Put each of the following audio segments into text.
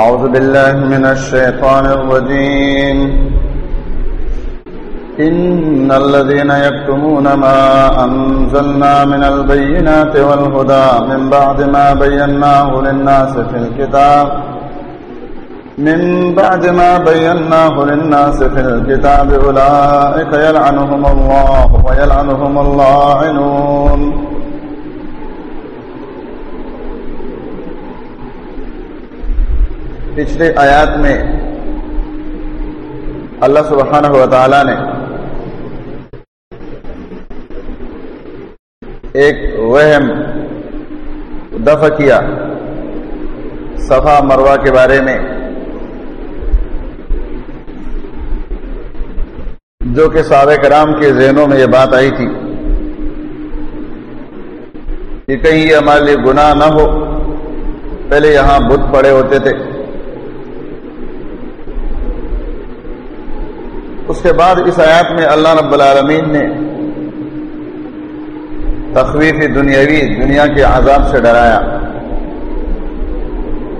أعوذ بالله من الشيطان الرجيم. إن الذين يكتمون ما أنزلنا من البينات والهدى من بعد ما بيناه للناس في الكتاب، من بعد ما بيناه للناس في الكتاب أولئك يلعنهم الله ويلعنهم اللاعنون. پچھلے آیات میں اللہ سبحانہ و تعالی نے ایک وہم دفع کیا صفا مروا کے بارے میں، جو کہ صحابہ کرام کے ذہنوں میں یہ بات آئی تھی کہ کہیں یہ ہمارے لیے گناہ نہ ہو، پہلے یہاں بت پڑے ہوتے تھے۔ اس کے بعد اس آیات میں اللہ رب العالمین نے تخویف دنیاوی، دنیا کے عذاب سے ڈرایا۔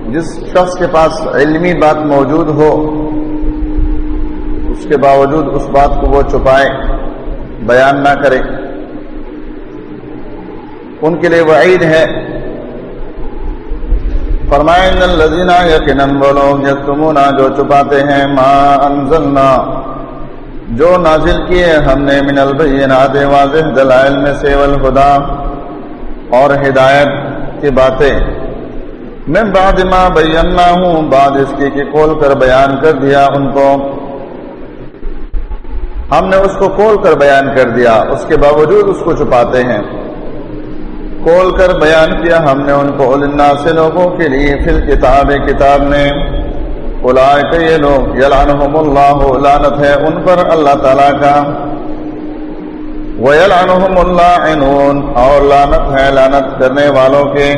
جس شخص کے پاس علمی بات موجود ہو، اس کے باوجود اس بات کو وہ چھپائے، بیان نہ کرے۔ ان کے لیے وعید ہے۔ فرمائیں الذین یقیناً وہ لوگ یکتمونا جو چھپاتے ہیں، ما انزلنا جو نازل کیے ہم نے من البینات واضح، دلائل میں سے والخدا اور ہدایت کی باتیں۔ میں بعد ما بینا ہوں بعد اس کی کہ کھول کر بیان کر دیا ان کو۔ ہم نے اس کو کھول کر بیان کر دیا، اس کے باوجود اس کو چھپاتے ہیں۔ کھول کر بیان کیا، ہم نے ان کو۔ النا سے لوگوں کے لیے فل کتاب کتاب نے اولئک یہ لوگ یلعنہم اللہ لعنت ہے ان پر اللہ تعالی کا۔ ویلعنہم اللاعنون اور لعنت ہے لعنت کرنے والوں کے۔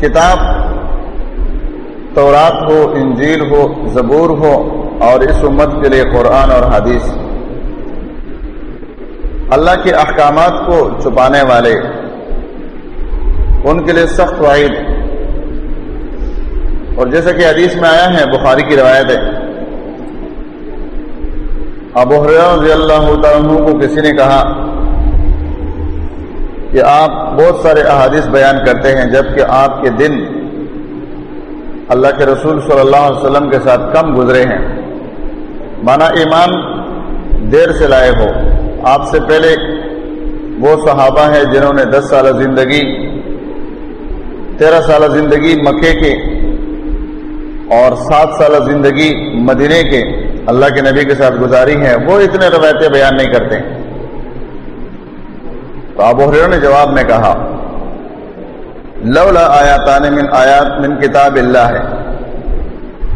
کتاب تورات ہو، انجیل ہو، زبور ہو اور اس امت کے لیے قرآن اور حدیث۔ اللہ کے احکامات کو چھپانے والے۔ ان کے لیے سخت وعید۔ اور جیسا کہ حدیث میں آیا ہے، بخاری کی روایت ہے۔ ابو رضی اللہ عنہ کو کسی نے کہا کہ آپ بہت سارے احادیث بیان کرتے ہیں، جبکہ آپ کے دن اللہ کے رسول صلی اللہ علیہ وسلم کے ساتھ کم گزرے ہیں۔ مانا ایمان دیر سے لائے ہو۔ آپ سے پہلے وہ صحابہ ہیں جنہوں نے دس سالہ زندگی، تیرہ سالہ زندگی مکے کے اور سات سالہ زندگی مدینے کے اللہ کے نبی کے ساتھ گزاری ہے وہ اتنے روایتیں بیان نہیں کرتے۔ تو ابو حریر نے جواب میں کہا، لولا آیاتان من آیات من کتاب اللہ۔ ہے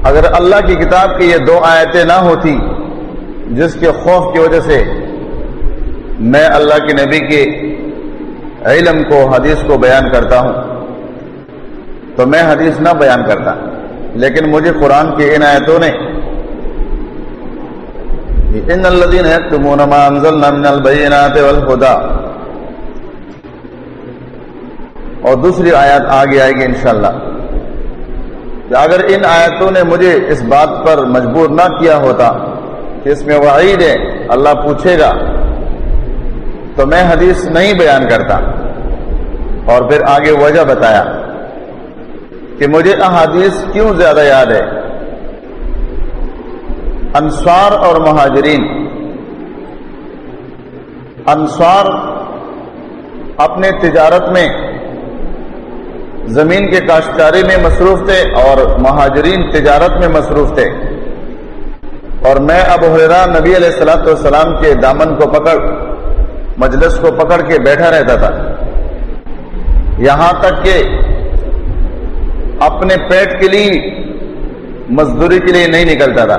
اگر اللہ کی کتاب کی یہ دو آیتیں نہ ہوتی، جس کے خوف کی وجہ سے میں اللہ کے نبی کے علم کو، حدیث کو بیان کرتا ہوں، تو میں حدیث نہ بیان کرتا۔ لیکن مجھے قرآن کی ان آیتوں نے ان الذين يكتمون ما انزلنا من البينات والهدى اور دوسری آیات آگے آئے گی انشاءاللہ کہ اگر ان آیتوں نے مجھے اس بات پر مجبور نہ کیا ہوتا کہ اس میں وعید ہے، اللہ پوچھے گا، تو میں حدیث نہیں بیان کرتا اور پھر آگے وجہ بتایا۔ کہ مجھے احادیث کیوں زیادہ یاد ہے؟ انصار اور مہاجرین۔ انصار اپنے تجارت میں، زمین کے کاشتکاری میں مصروف تھے اور مہاجرین تجارت میں مصروف تھے۔ اور میں اب حرا نبی علیہ السلاۃ والسلام کے دامن کو پکڑ، مجلس کو پکڑ کے بیٹھا رہتا تھا۔ یہاں تک کہ اپنے پیٹ کے لیے مزدوری کے لیے نہیں نکلتا تھا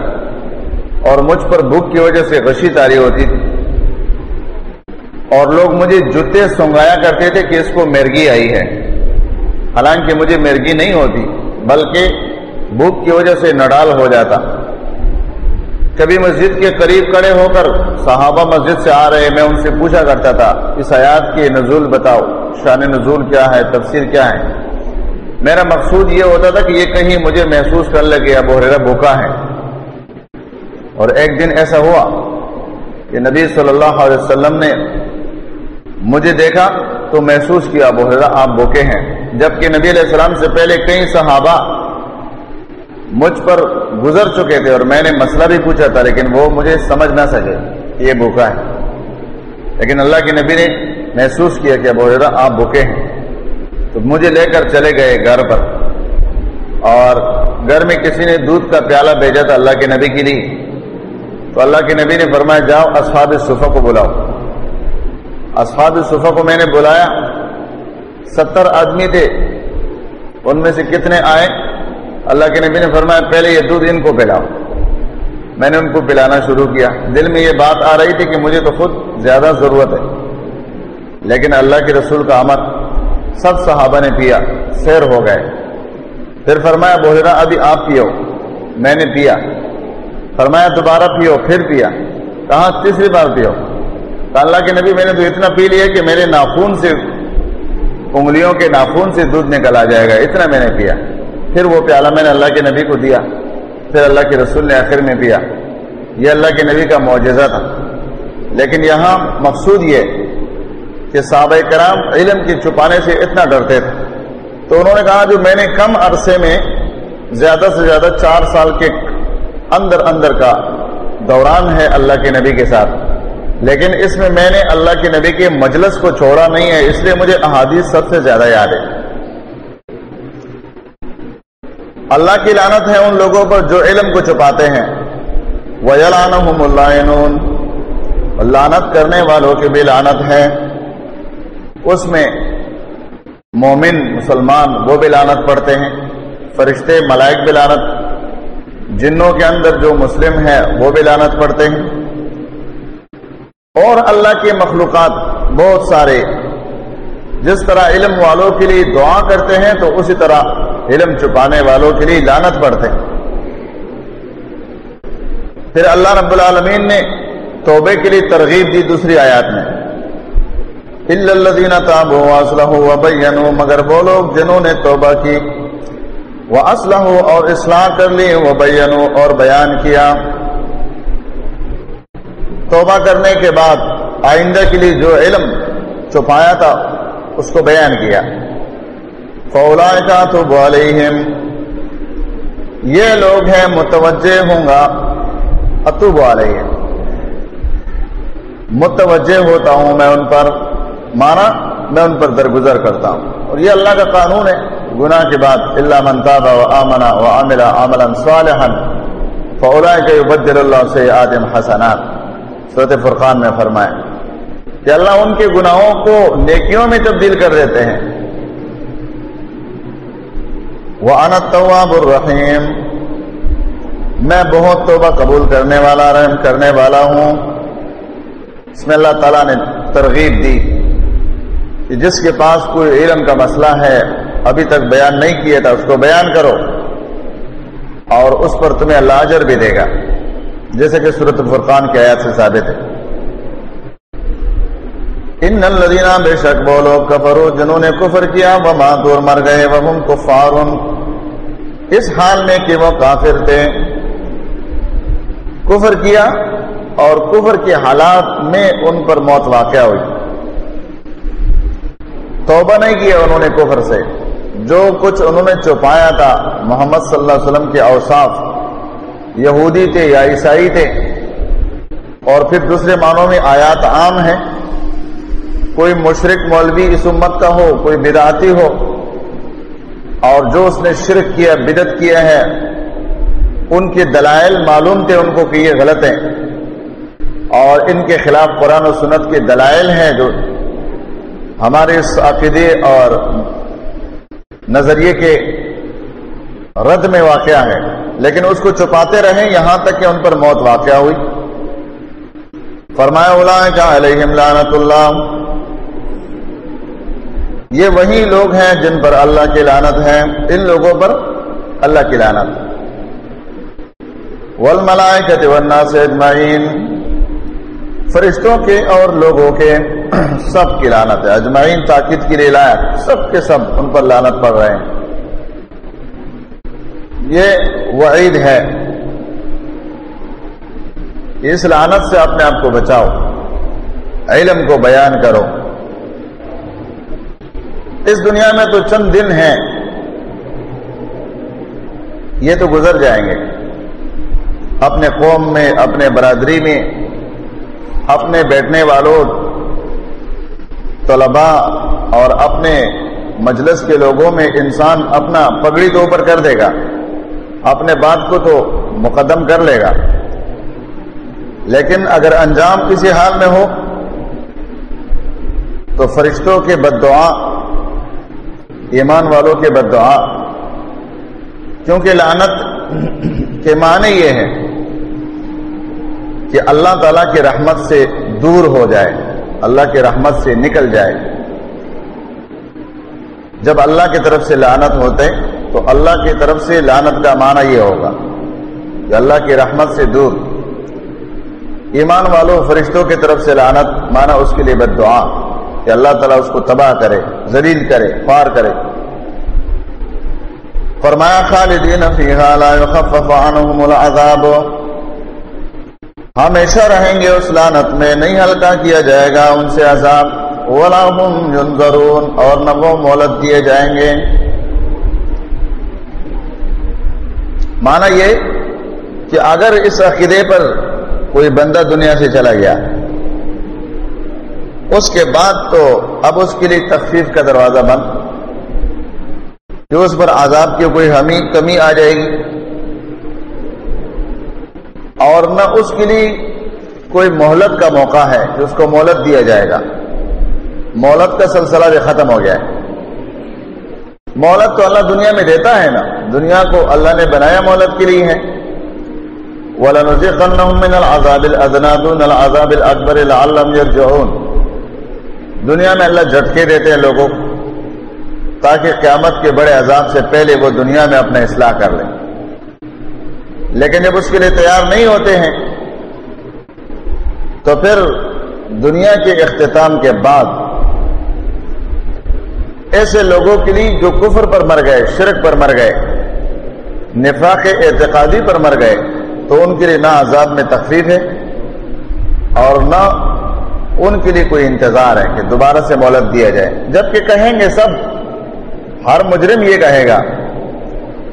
اور مجھ پر بھوک کی وجہ سے غشی تاری ہوتی تھی اور لوگ مجھے جوتے سنگایا کرتے تھے کہ اس کو مرگی آئی ہے حالانکہ مجھے مرگی نہیں ہوتی، بلکہ بھوک کی وجہ سے نڈال ہو جاتا۔ کبھی مسجد کے قریب کڑے ہو کر صحابہ مسجد سے آ رہے، میں ان سے پوچھا کرتا تھا، اس آیات کے نزول بتاؤ، شان نزول کیا ہے، تفسیر کیا ہے؟ میرا مقصود یہ ہوتا تھا کہ یہ کہیں مجھے محسوس کر لے کہ ابو حریرہ بھوکا ہے۔ اور ایک دن ایسا ہوا کہ نبی صلی اللہ علیہ وسلم نے مجھے دیکھا تو محسوس کیا ابو حریرہ آپ بھوکے ہیں۔ جبکہ نبی علیہ السلام سے پہلے کئی صحابہ مجھ پر گزر چکے تھے اور میں نے مسئلہ بھی پوچھا تھا لیکن وہ مجھے سمجھ نہ سکے کہ یہ بھوکا ہے۔ لیکن اللہ کے نبی نے محسوس کیا کہ ابو حریرہ آپ بھوکے ہیں۔ تو مجھے لے کر چلے گئے گھر پر۔ اور گھر میں کسی نے دودھ کا پیالہ بھیجا تھا اللہ کے نبی کے لیے تو اللہ کے نبی نے فرمایا، جاؤ اصحاب صفحہ کو بلاؤ۔ اصحاب صفحہ کو میں نے بلایا۔ ستر آدمی تھے۔ ان میں سے کتنے آئے؟ اللہ کے نبی نے فرمایا، پہلے یہ دودھ ان کو پلاؤ۔ میں نے ان کو پلانا شروع کیا۔ دل میں یہ بات آ رہی تھی کہ مجھے تو خود زیادہ ضرورت ہے۔ لیکن اللہ کے رسول کا امر سب صحابہ نے پیا، سیر ہو گئے۔ پھر فرمایا بحیرہ ابھی آپ پیو۔ میں نے پیا۔ فرمایا، دوبارہ پیو، پھر پیا۔ کہاں، تیسری بار پیو۔ تو اللہ کے نبی، میں نے تو اتنا پی لیا کہ میرے ناخون سے، انگلیوں کے ناخون سے دودھ نکل آ جائے گا۔ اتنا میں نے پیا۔ پھر وہ پیالہ میں نے اللہ کے نبی کو دیا۔ پھر اللہ کے رسول نے آخر میں پیا۔ یہ اللہ کے نبی کا معجزہ تھا۔ لیکن یہاں مقصود یہ کہ صحابہ کرام علم کے چھپانے سے اتنا ڈرتے تھے۔ تو انہوں نے کہا جو میں نے کم عرصے میں زیادہ سے زیادہ چار سال کے اندر اندر کا دوران ہے اللہ کے نبی کے ساتھ۔ لیکن اس میں میں نے اللہ کے نبی کے مجلس کو چھوڑا نہیں ہے، اس لیے مجھے احادیث سب سے زیادہ یاد ہے۔ اللہ کی لانت ہے ان لوگوں پر جو علم کو چھپاتے ہیں۔ وہ لانت کرنے والوں کی بھی لانت ہے۔ اس میں مومن مسلمان وہ بھی لانت پڑھتے ہیں، فرشتے، ملائک بھی لانت جنوں کے اندر جو مسلم ہے وہ بھی لانت پڑھتے ہیں۔ اور اللہ کے مخلوقات بہت سارے، جس طرح علم والوں کے لیے دعا کرتے ہیں تو اسی طرح علم چھپانے والوں کے لیے لانت پڑھتے ہیں۔ پھر اللہ رب العالمین نے توبے کے لیے ترغیب دی دوسری آیات میں۔ الدین تابو مگر وہ لوگ جنہوں نے توبہ کی وہ اسلح اور اصلاح کر لی وہ بینو اور بیان کیا۔ توبہ کرنے کے بعد آئندہ کے لیے جو علم چھپایا تھا، اس کو بیان کیا۔ فولا کا تو بولیم یہ لوگ ہیں، متوجہ ہوں گا اتوب علیہم متوجہ ہوتا ہوں میں ان پر۔ مانا، میں ان پر درگزر کرتا ہوں۔ اور یہ اللہ کا قانون ہے۔ گناہ کے بعد اللہ منتابہ و آمنا و عاملہ عملا صالحا فولا کے بدل اللہ سے آدم حسنات۔ صورت فرقان میں فرمائے کہ اللہ ان کے گناہوں کو نیکیوں میں تبدیل کر دیتے ہیں۔ وہ انت الرحیم میں بہت توبہ قبول کرنے والا، رحم کرنے والا ہوں۔ اس میں اللہ تعالیٰ نے ترغیب دی۔ کہ جس کے پاس کوئی علم کا مسئلہ ہے، ابھی تک بیان نہیں کیا تھا، اس کو بیان کرو۔ اور اس پر تمہیں اللہ اجر بھی دے گا۔ جیسے کہ صورت الفرقان کی آیات سے ثابت ہے۔ ان الذین بے شک بولو کفرو جنہوں نے کفر کیا وہ ماتور مر گئے وہ کفار اس حال میں کہ وہ کافر تھے۔ کفر کیا اور کفر کے حالات میں ان پر موت واقع ہوئی۔ توبہ نہیں کیا انہوں نے کفر سے۔ جو کچھ انہوں نے چھپایا تھا، محمد صلی اللہ علیہ وسلم کے اوصاف، یہودی تھے یا عیسائی تھے، اور پھر دوسرے معنوں میں آیات عام ہیں۔ کوئی مشرق مولوی اس امت کا ہو، کوئی بدعتی ہو، اور جو اس نے شرک کیا بدت کیا ہے، ان کے دلائل معلوم تھے، ان کو کہ یہ غلط ہیں۔ اور ان کے خلاف قرآن و سنت کے دلائل ہیں جو ہمارے اس عقیدے اور نظریے کے رد میں واقعہ ہے، لیکن اس کو چھپاتے رہیں، یہاں تک کہ ان پر موت واقع ہوئی۔ فرمایا کا علیہم لعنت اللہ۔ یہ وہی لوگ ہیں جن پر اللہ کی لانت ہے، ان لوگوں پر اللہ کی لانت والملائکت والناس اجمعین۔ فرشتوں کے اور لوگوں کے۔ سب کی لانت ہے، اجمعین تاکید کے لیے سب کے سب ان پر لانت پڑ رہے ہیں۔ یہ وعید ہے۔ اس لعنت سے اپنے آپ کو بچاؤ، علم کو بیان کرو۔ اس دنیا میں تو چند دن ہیں، یہ تو گزر جائیں گے۔ اپنے قوم میں، اپنے برادری میں، اپنے بیٹھنے والوں طلباء اور اپنے مجلس کے لوگوں میں انسان اپنا پگڑی تو اوپر کر دے گا۔ اپنے بات کو تو مقدم کر لے گا۔ لیکن اگر انجام کسی حال میں ہو، تو فرشتوں کے بد دعا، ایمان والوں کے بد دعا۔ کیونکہ لعنت کے معنی یہ ہے کہ اللہ تعالی کی رحمت سے دور ہو جائے۔ اللہ کی رحمت سے نکل جائے۔ جب اللہ کی طرف سے لعنت ہوتے تو اللہ کی طرف سے لعنت کا معنی یہ ہوگا کہ اللہ کی رحمت سے دور۔ ایمان والوں فرشتوں کی طرف سے لعنت مانا اس کے لیے بد دعا کہ اللہ تعالیٰ اس کو تباہ کرے زلیل کرے پار کرے۔ فرمایا، خالدین فیہا لا يخفف عنہم العذاب۔ ہمیشہ رہیں گے اس لعنت میں، نہیں ہلکا کیا جائے گا ان سے عذاب۔ ولا هم اور نہ وہ مولت دیے جائیں گے۔ مانا یہ کہ اگر اس عقیدے پر کوئی بندہ دنیا سے چلا گیا، اس کے بعد تو اب اس کے لیے تخفیف کا دروازہ بند، کہ اس پر عذاب کی کوئی ہمیں کمی آ جائے گی۔ اور نہ اس کے لیے کوئی مہلت کا موقع ہے کہ اس کو مہلت دیا جائے گا۔ مولت کا سلسلہ بھی ختم ہو گیا ہے۔ مولت تو اللہ دنیا میں دیتا ہے نا۔ دنیا کو اللہ نے بنایا مولت کے لیے ہے۔ وَلَنُزِقَنَّهُم مِّنَ الْعَذَابِ الْأَدْنَى دُونَ الْعَذَابِ الْأَكْبَرِ لَعَلَّهُمْ يَرْجِعُونَ۔ دنیا میں اللہ جھٹکے دیتے ہیں لوگوں کو تاکہ قیامت کے بڑے عذاب سے پہلے وہ دنیا میں اپنا اصلاح کر لیں۔ لیکن جب اس کے لیے تیار نہیں ہوتے ہیں، تو پھر دنیا کے اختتام کے بعد ایسے لوگوں کے لیے جو کفر پر مر گئے، شرک پر مر گئے، نفاق اعتقادی پر مر گئے، تو ان کے لیے نہ عذاب میں تخفیف ہے اور نہ ان کے لیے کوئی انتظار ہے کہ دوبارہ سے مولت دیا جائے۔ جبکہ کہیں گے سب، ہر مجرم یہ کہے گا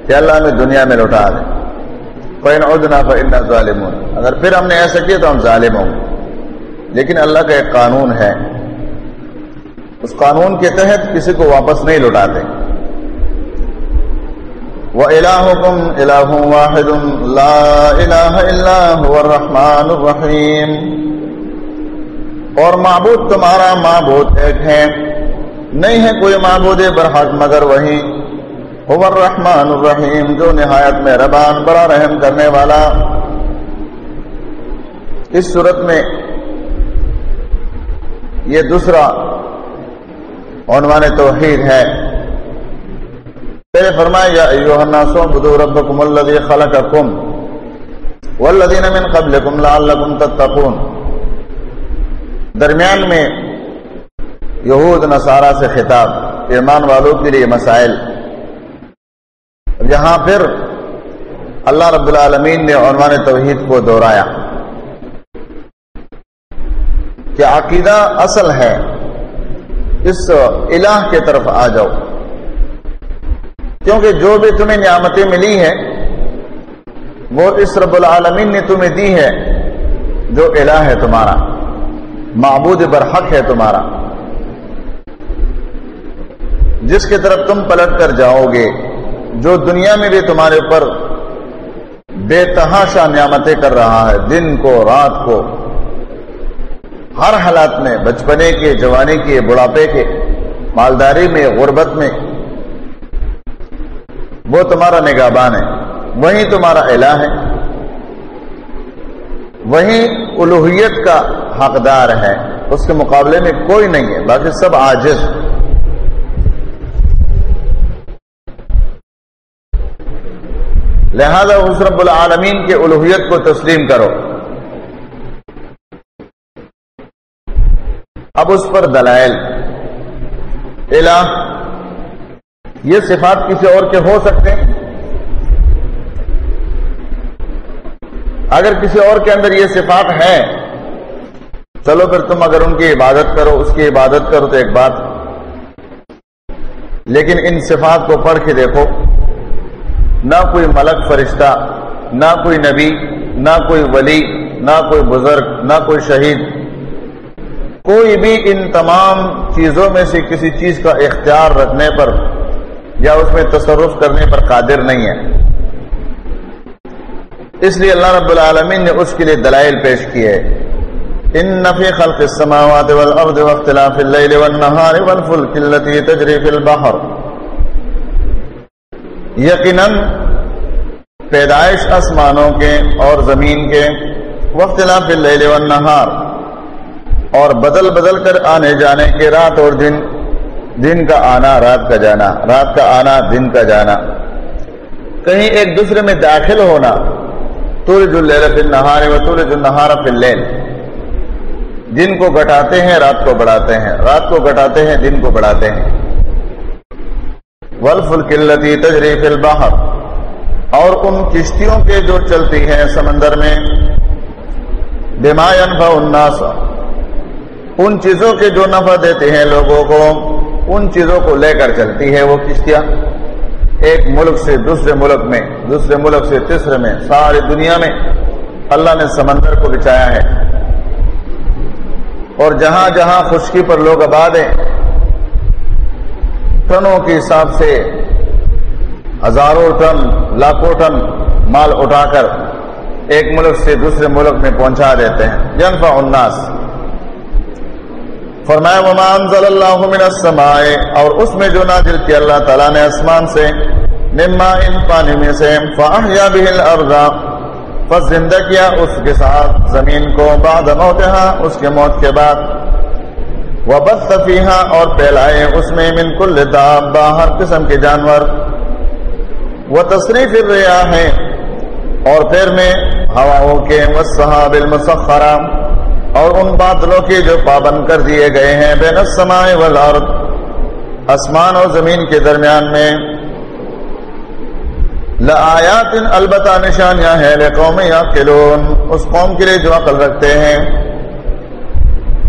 کہ اللہ میں دنیا میں لوٹا دے فین ادنا فن ظالم اگر پھر ہم نے ایسا کیا تو ہم ظالم ہوں۔ لیکن اللہ کا ایک قانون ہے۔ اس قانون کے تحت کسی کو واپس نہیں لوٹاتے۔ وہ الحکم هو الرحمن الرحیم، جو نہایت میں ربان بڑا رحم کرنے والا۔ اس صورت میں یہ دوسرا عنوان توحید ہے۔ پہلے فرمایا یا ایوہ الناس عبدوا ربکم الذی خلقکم والذین من قبلکم لعلکم تتقون۔ درمیان میں یہود نصارہ سے خطاب، ایمان والوں کے لیے مسائل۔ یہاں پھر اللہ رب العالمین نے عنوان توحید کو دہرایا کہ عقیدہ اصل ہے، اس الہ کے طرف آ جاؤ۔ کیونکہ جو بھی تمہیں نعمتیں ملی ہیں، وہ اس رب العالمین نے تمہیں دی ہے جو الہ ہے تمہارا، معبود برحق ہے تمہارا۔ جس کی طرف تم پلٹ کر جاؤ گے جو دنیا میں بھی تمہارے اوپر بے تحاشا نعمتیں کر رہا ہے، دن کو، رات کو، ہر حالات میں، بچپنے کے، جوانی کے، بڑھاپے کے، مالداری میں، غربت میں، وہ تمہارا نگہبان ہے، وہی تمہارا الہ ہے، وہی الوحیت کا حقدار ہے، اس کے مقابلے میں کوئی نہیں ہے، باقی سب عاجز۔ لہذا اس رب العالمین کے الوحیت کو تسلیم کرو۔ اب اس پر دلائل۔ الہ یہ صفات کسی اور کے ہو سکتے ہیں؟ اگر کسی اور کے اندر یہ صفات ہے چلو پھر تم اگر ان کی عبادت کرو، اس کی عبادت کرو تو ایک بات۔ لیکن ان صفات کو پڑھ کے دیکھو۔ نہ کوئی ملک فرشتہ، نہ کوئی نبی، نہ کوئی ولی، نہ کوئی بزرگ، نہ کوئی شہید۔ کوئی بھی ان تمام چیزوں میں سے کسی چیز کا اختیار رکھنے پر یا اس میں تصرف کرنے پر قادر نہیں ہے۔ اس لیے اللہ رب العالمین نے اس کے لیے دلائل پیش کیے ان نفی خلق السماوات والارض واختلاف اللیل والنہار والفلک التي تجری فی البحر یقیناً پیدائش آسمانوں کے اور زمین کے واختلاف اللیل والنہار اور بدل بدل کر آنے جانے کے رات اور دن دن کا آنا، رات کا جانا، رات کا آنا، دن کا جانا۔ کہیں ایک دوسرے میں داخل ہونا، تولج اللیل فی النہار و تولج النہار فی اللیل۔ دن کو گھٹاتے ہیں، رات کو بڑھاتے ہیں۔ رات کو گھٹاتے ہیں، دن کو بڑھاتے ہیں۔ والفلک التي تجری فی البحر۔ اور ان کشتیوں کے جو چلتی ہیں سمندر میں، بما ينفع الناس۔ ان چیزوں کے جو نفع دیتے ہیں لوگوں کو، ان چیزوں کو لے کر چلتی ہے وہ کشتیاں۔ ایک ملک سے دوسرے ملک میں، دوسرے ملک سے تیسرے میں، ساری دنیا میں اللہ نے سمندر کو بچایا ہے۔ اور جہاں جہاں خشکی پر لوگ آباد ہیں ٹنوں کے حساب سے ہزاروں ٹن، لاکھوں ٹن مال اٹھا کر ایک ملک سے دوسرے ملک میں پہنچا دیتے ہیں۔ جنفا الناس۔ فرمایا، وما انزل اللہ من السماء۔ اور اس میں جو نازل کیا، اللہ تعالیٰ نے اسمان سے، مما ان پانی میں سے فاحیا به الارض پس زندہ کیا، اس کے ساتھ زمین کو، بعد موتها اس کے موت کے بعد وبث فيها اور پھیلائے اس میں من کل ہر قسم کے جانور۔ وتصریف الرياح اور پھر میں ہواؤں کے والسحاب المسخرہ اور ان بادلوں کے جو پابند کر دیے گئے ہیں بین السماء والارض، آسمان اور زمین کے درمیان میں۔ لآیات البتہ نشانیاں ہیں لقوم یعقلون اس قوم کے لیے جو عقل رکھتے ہیں۔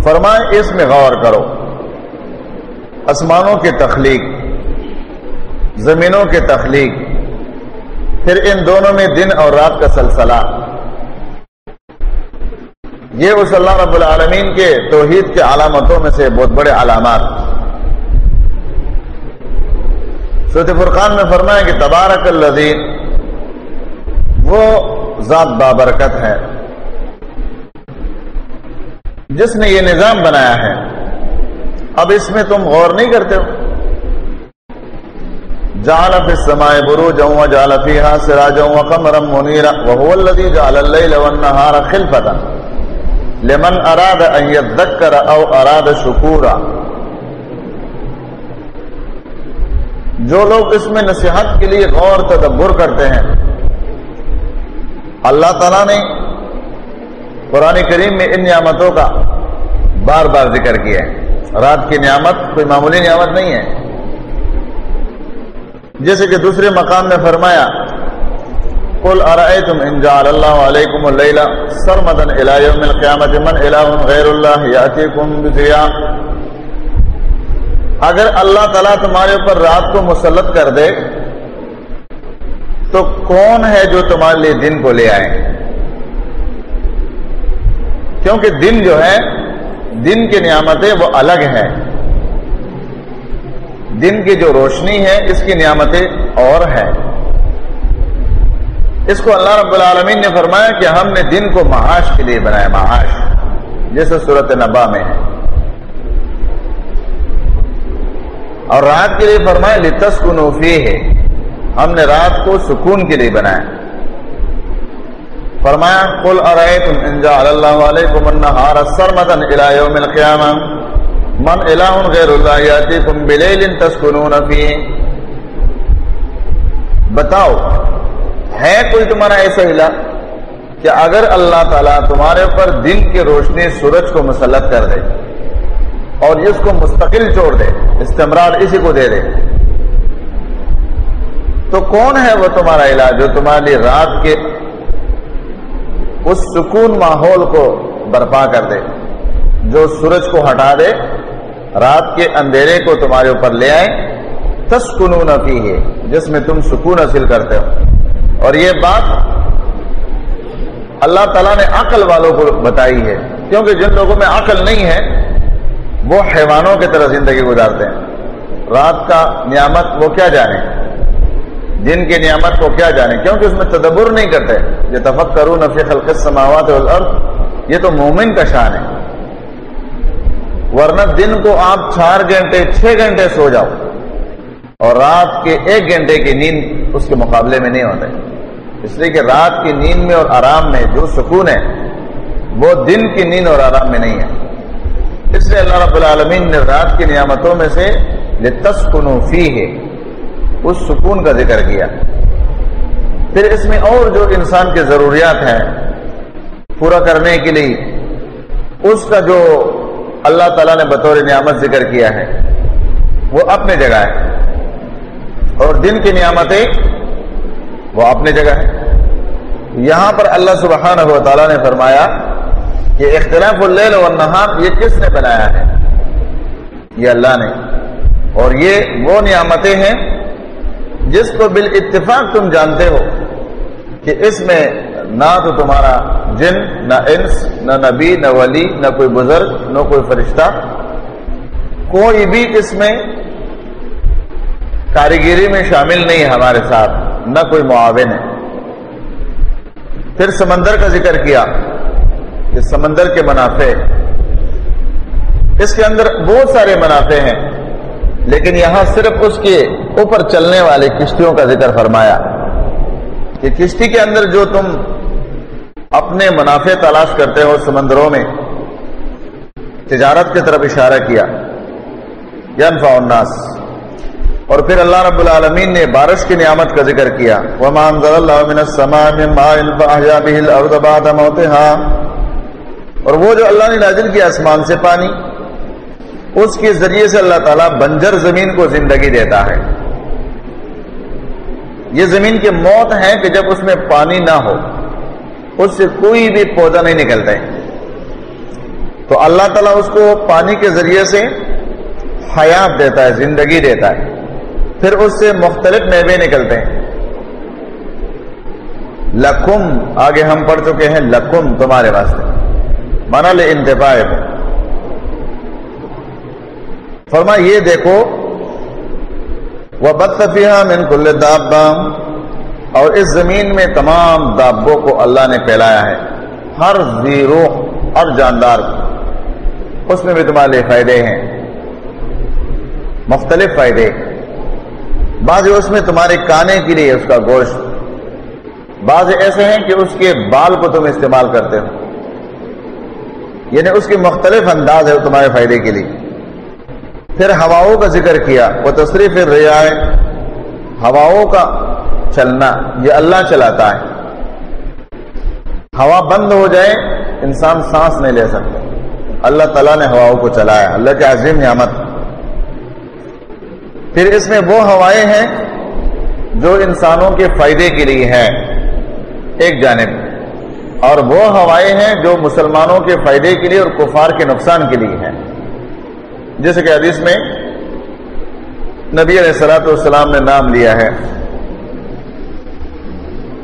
فرمائے اس میں غور کرو۔ آسمانوں کی تخلیق، زمینوں کی تخلیق، پھر ان دونوں میں دن اور رات کا سلسلہ۔ یہ اس اللہ رب العالمین کے توحید کے علامتوں میں سے بہت بڑے علامات۔ سوت فرقان میں فرمایا کہ تبارک الذین وہ ذات بابرکت ہے۔ جس نے یہ نظام بنایا ہے، اب اس میں تم غور نہیں کرتے ہو۔ جعل فی السماء بروجا وجعل فیها سراجا وقمرا منیرا وهو الذي جعل الليل والنهار خلفتا۔ لمن اراد ان يذكر او اراد شکورا۔ جو لوگ اس میں نصیحت کے لیے غور تدبر کرتے ہیں، اللہ تعالیٰ نے قرآن کریم میں ان نعمتوں کا بار بار ذکر کیا ہے۔ رات کی نعمت کوئی معمولی نعمت نہیں ہے۔ جیسے کہ دوسرے مقام میں فرمایا، قل ارأيتم ان جعل الله عليكم الليل سرمدا الى يوم من اله غير الله ياتيكم بضياء اگر اللہ تعالیٰ تمہارے اوپر رات کو مسلط کر دے، تو کون ہے جو تمہارے لیے دن کو لے آئے؟ کیونکہ دن جو ہے، دن کی نعمتیں وہ الگ ہیں۔ دن کی جو روشنی ہے، اس کی نعمتیں اور ہیں۔ اس کو اللہ رب العالمین نے فرمایا کہ ہم نے دن کو معاش کے لیے بنایا، معاش، جیسے صورت نبا میں ہے۔ اور رات کے لیے فرمایا لتس کو نوفی ہے ہم نے رات کو سکون کے لیے بنایا۔ فرمایا، قل ارائیتم ان جعل اللہ علیکم النہار سرمدا الى یوم القیامہ. من الہ غیر اللہ یاتیکم بلیل تسکنون فی بتاؤ، ہے کوئی تمہارا ایسا ہلا کہ اگر اللہ تعالیٰ تمہارے اوپر دن کی روشنی سورج کو مسلط کر دے اور اس کو مستقل چھوڑ دے، استمرار اسی کو دے دے، تو کون ہے وہ تمہارا علاج جو تمہارے رات کے اس سکون ماحول کو برپا کر دے، جو سورج کو ہٹا دے، رات کے اندھیرے کو تمہارے اوپر لے آئے، تسکنون فی ہے جس میں تم سکون حاصل کرتے ہو۔ اور یہ بات اللہ تعالیٰ نے عقل والوں کو بتائی ہے، کیونکہ جن لوگوں میں عقل نہیں ہے، وہ حیوانوں کی طرح زندگی گزارتے ہیں۔ رات کا نعمت وہ کیا جانے؟ دن کی نعمت کو کیا جانے؟ کیونکہ اس میں تدبر نہیں کرتے۔ یہ تفق کروں نفی خلق سماوات والارض، یہ تو مومن کا شان ہے۔ ورنہ دن کو آپ چار گھنٹے، چھ گھنٹے سو جاؤ۔ اور رات کے ایک گھنٹے کی نیند اس کے مقابلے میں نہیں ہوتے۔ اس لیے کہ رات کی نیند میں اور آرام میں جو سکون ہے، وہ دن کی نیند اور آرام میں نہیں ہے۔ اس لیے اللہ رب العالمین نے رات کی نعمتوں میں سے فی ہے اس سکون کا ذکر کیا۔ پھر اس میں اور جو انسان کی ضروریات ہیں پورا کرنے کے لیے، اس کا جو اللہ تعالیٰ نے بطور نعمت ذکر کیا ہے، وہ اپنے جگہ ہے۔ اور دن کی نعمتیں وہ اپنی جگہ ہے یہاں پر اللہ سبحانہ و تعالیٰ نے فرمایا کہ اختلاف اللیل والنہار یہ کس نے بنایا ہے؟ یہ اللہ نے۔ اور یہ وہ نعمتیں ہیں جس کو بال اتفاق تم جانتے ہو کہ اس میں نہ تو تمہارا جن، نہ انس، نہ نبی، نہ ولی، نہ کوئی بزرگ، نہ کوئی فرشتہ، کوئی بھی اس میں کاریگری میں شامل نہیں ہمارے ساتھ، نہ کوئی معاون ہے۔ پھر سمندر کا ذکر کیا کہ سمندر کے منافع، اس کے اندر بہت سارے منافع ہیں۔ لیکن یہاں صرف اس کے اوپر چلنے والے کشتیوں کا ذکر فرمایا کہ کشتی کے اندر جو تم اپنے منافع تلاش کرتے ہو سمندروں میں، تجارت کی طرف اشارہ کیا، ینفع الناس۔ اور پھر اللہ رب العالمین نے بارش کی نعمت کا ذکر کیا۔ وَمَا أَنزَلَ اللَّهُ مِنَ السَّمَاءِ مِن مَاءٍ فَأَحْيَا بِهِ الْأَرْضَ بَعْدَ مَوْتِهَا۔ اور وہ جو اللہ نے نازل کیا آسمان سے پانی اس کے ذریعے سے اللہ تعالیٰ بنجر زمین کو زندگی دیتا ہے۔ یہ زمین کی موت ہے کہ جب اس میں پانی نہ ہو، اس سے کوئی بھی پودا نہیں نکلتا ہے۔ تو اللہ تعالیٰ اس کو پانی کے ذریعے سے حیات دیتا ہے، زندگی دیتا ہے۔ پھر اس سے مختلف میوے نکلتے ہیں۔ لکھم، آگے ہم پڑھ چکے ہیں لکھم تمہارے واسطے۔ مانا لے انتفاع فرما، یہ دیکھو وہ بدتفیہ من کل دابا اور اس زمین میں تمام دابوں کو اللہ نے پھیلایا ہے۔ ہر زیرو، ہر جاندار اس میں بھی تمہارے لیے فائدے ہیں۔ مختلف فائدے۔ بعض اس میں تمہارے کانے کے لیے اس کا گوشت۔ بعض ایسے ہیں کہ اس کے بال کو تم استعمال کرتے ہو۔ یعنی اس کے مختلف انداز ہے تمہارے فائدے کے لیے۔ پھر ہواؤں کا ذکر کیا وہ تصریف ریائے ہواؤں کا چلنا، یہ اللہ چلاتا ہے۔ ہوا بند ہو جائے، انسان سانس نہیں لے سکتا۔ اللہ تعالیٰ نے ہواؤں کو چلایا، اللہ کے عظیم نعمت۔ پھر اس میں وہ ہوائیں ہیں جو انسانوں کے فائدے کے لیے ہیں، ایک جانب۔ اور وہ ہوائیں ہیں جو مسلمانوں کے فائدے کے لیے اور کفار کے نقصان کے لیے ہیں۔ جیسے کہ حدیث میں نبی علیہ السلاۃ والسلام نے نام لیا ہے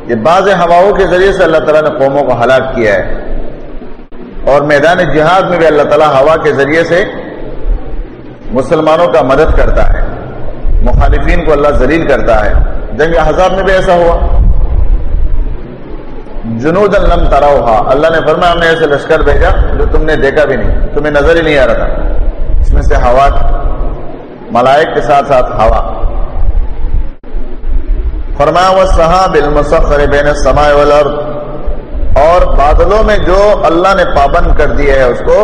کہ بعض ہواؤں کے ذریعے سے اللہ تعالیٰ نے قوموں کو ہلاک کیا ہے اور میدان جہاد میں بھی اللہ تعالیٰ ہوا کے ذریعے سے مسلمانوں کا مدد کرتا ہے، مخالفین کو اللہ ذلیل کرتا ہے۔ جنگ حضاب میں بھی ایسا ہوا۔ جنود لم تراؤہا اللہ نے فرمایا، ہم نے ایسے لشکر بھیجا جو تم نے دیکھا بھی نہیں، تمہیں نظر ہی نہیں آ رہا تھا۔ اس میں سے ہوا ملائک کے ساتھ ساتھ ہوا۔ فرمایا وہ صحاب المسخر بین السماء والارض اور بادلوں میں جو اللہ نے پابند کر دیا ہے اس کو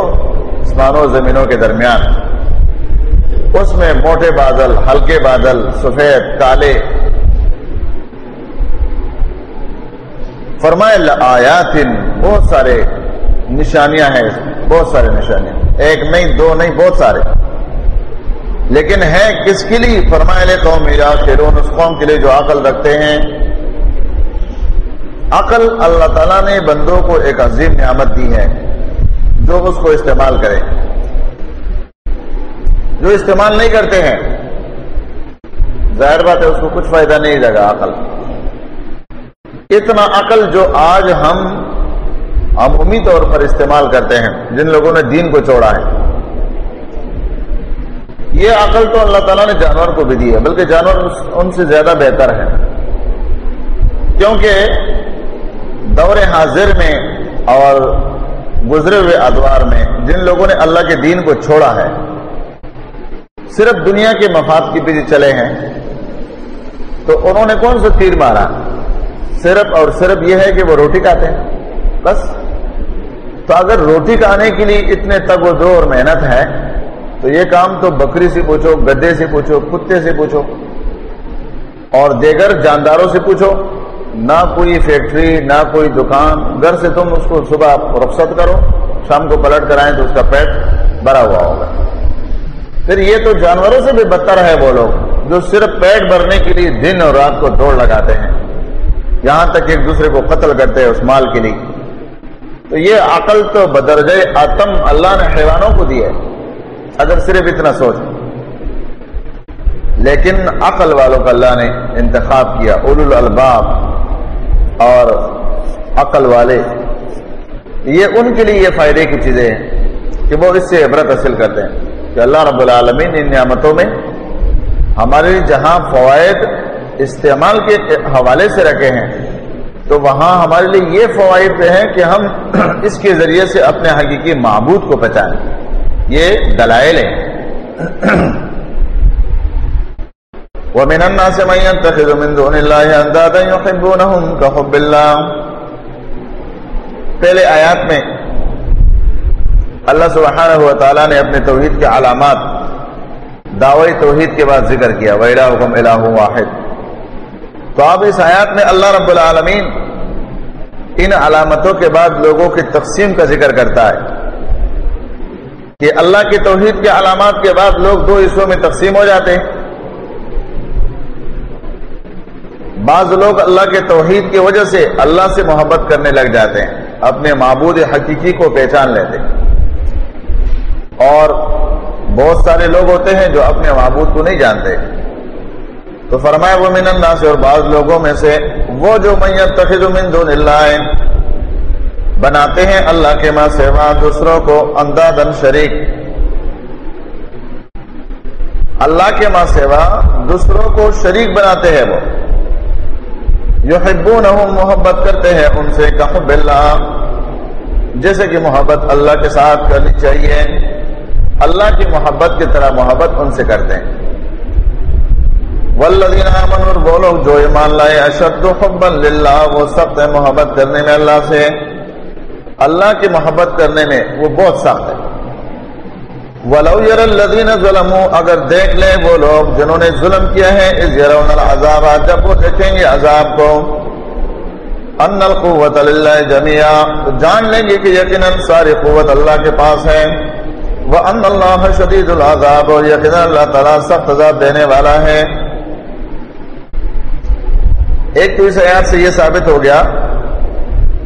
اسمانوں و زمینوں کے درمیان۔ اس میں موٹے بادل، ہلکے بادل، سفید، کالے۔ فرمائے آیات بہت سارے نشانیاں ہیں بہت سارے نشانیاں۔ ایک نہیں، دو نہیں، بہت سارے۔ لیکن ہے کس کے لیے؟ فرمائے لے قوم میرا خیرون اس قوم کے لیے جو عقل رکھتے ہیں۔ عقل اللہ تعالیٰ نے بندوں کو ایک عظیم نعمت دی ہے، جو اس کو استعمال کرے۔ جو استعمال نہیں کرتے ہیں۔ ظاہر بات ہے، اس کو کچھ فائدہ نہیں لگا عقل۔ اتنا عقل جو آج ہم عمومی طور پر استعمال کرتے ہیں، جن لوگوں نے دین کو چھوڑا ہے۔ یہ عقل تو اللہ تعالیٰ نے جانور کو بھی دی ہے، بلکہ جانور ان سے زیادہ بہتر ہے۔ کیونکہ دور حاضر میں اور گزرے ہوئے ادوار میں جن لوگوں نے اللہ کے دین کو چھوڑا ہے، صرف دنیا کے مفاد کے پیچھے چلے ہیں۔ تو انہوں نے کون سا تیر مارا؟ صرف اور صرف یہ ہے کہ وہ روٹی کھاتے ہیں، بس۔ تو اگر روٹی کھانے کے لیے اتنے تگ و دو اور محنت ہے، تو یہ کام تو بکری سے پوچھو، گدے سے پوچھو، کتے سے پوچھو، اور دیگر جانداروں سے پوچھو، نہ کوئی فیکٹری، نہ کوئی دکان، گھر سے تم اس کو صبح رخصت کرو، شام کو پلٹ کر آئیں تو اس کا پیٹ بھرا ہوا ہوگا۔ پھر یہ تو جانوروں سے بھی بدتر ہے وہ لوگ، جو صرف پیٹ بھرنے کے لیے دن اور رات کو دوڑ لگاتے ہیں۔ یہاں تک ایک دوسرے کو قتل کرتے ہیں اس مال کے لیے۔ تو یہ عقل تو بدرج آتم اللہ نے حیوانوں کو دی ہے، اگر صرف اتنا سوچ۔ لیکن عقل والوں کا اللہ نے انتخاب کیا اول الباب اور عقل والے۔ یہ ان کے لیے یہ فائدے کی چیزیں ہیں کہ وہ اس سے عبرت حاصل کرتے ہیں کہ اللہ رب العالمین ان نعمتوں میں ہمارے جہاں فوائد استعمال کے حوالے سے رکھے ہیں۔ تو وہاں ہمارے لیے یہ فوائد ہیں کہ ہم اس کے ذریعے سے اپنے حقیقی معبود کو پہچانیں۔ یہ دلائل ہیں۔ ومن الناس من يتخذ من دون الله اندادا يحبونهم كحب الله۔ پہلے آیات میں اللہ سبحانہ و تعالیٰ نے اپنے توحید کے علامات، دعوی توحید کے بعد ذکر کیا۔ وَإِلَهُكُمْ إِلَهُ وَاحِدٌ۔ تو اب اس آیات میں اللہ رب العالمین ان علامتوں کے بعد لوگوں کی تقسیم کا ذکر کرتا ہے کہ اللہ کی توحید کے علامات کے بعد لوگ دو حصوں میں تقسیم ہو جاتے ہیں۔ بعض لوگ اللہ کے توحید کی وجہ سے اللہ سے محبت کرنے لگ جاتے ہیں، اپنے معبود حقیقی کو پہچان لیتے ہیں۔ اور بہت سارے لوگ ہوتے ہیں جو اپنے معبود کو نہیں جانتے۔ تو فرمایا وہ من اللہ سے اور بعض لوگوں میں سے وہ جو میت تخذ من دون اللہ بناتے ہیں اللہ کے ماں سیوا دوسروں کو اندازن شریک۔ اللہ کے ماں سیوا دوسروں کو شریک بناتے ہیں وہ۔ یحبونہم محبت کرتے ہیں ان سے کحب اللہ۔ جیسے کہ محبت اللہ کے ساتھ کرنی چاہیے۔ اللہ کی محبت کی طرح محبت ان سے کرتے ہیں۔ والذین آمنوا اور وہ لوگ جو ایمان لائے، اشد حبا للہ، وہ سخت ہے، محبت کرنے میں اللہ سے۔ اللہ کی محبت کرنے میں وہ بہت سخت ہے۔ ولو یر الذین ظلموا، اگر دیکھ لیں وہ لوگ جنہوں نے ظلم کیا ہے اس یرون العذاب، جب وہ دیکھیں گے عذاب کو۔ ان القوت للہ جميعا جان لیں گے کہ یقیناً ساری قوت اللہ کے پاس ہے۔ وہ ان اللہ شدید العذاب، اور یقینا اللہ تعالیٰ سخت عذاب دینے والا ہے۔ ایک تو اس آیات سے یہ ثابت ہو گیا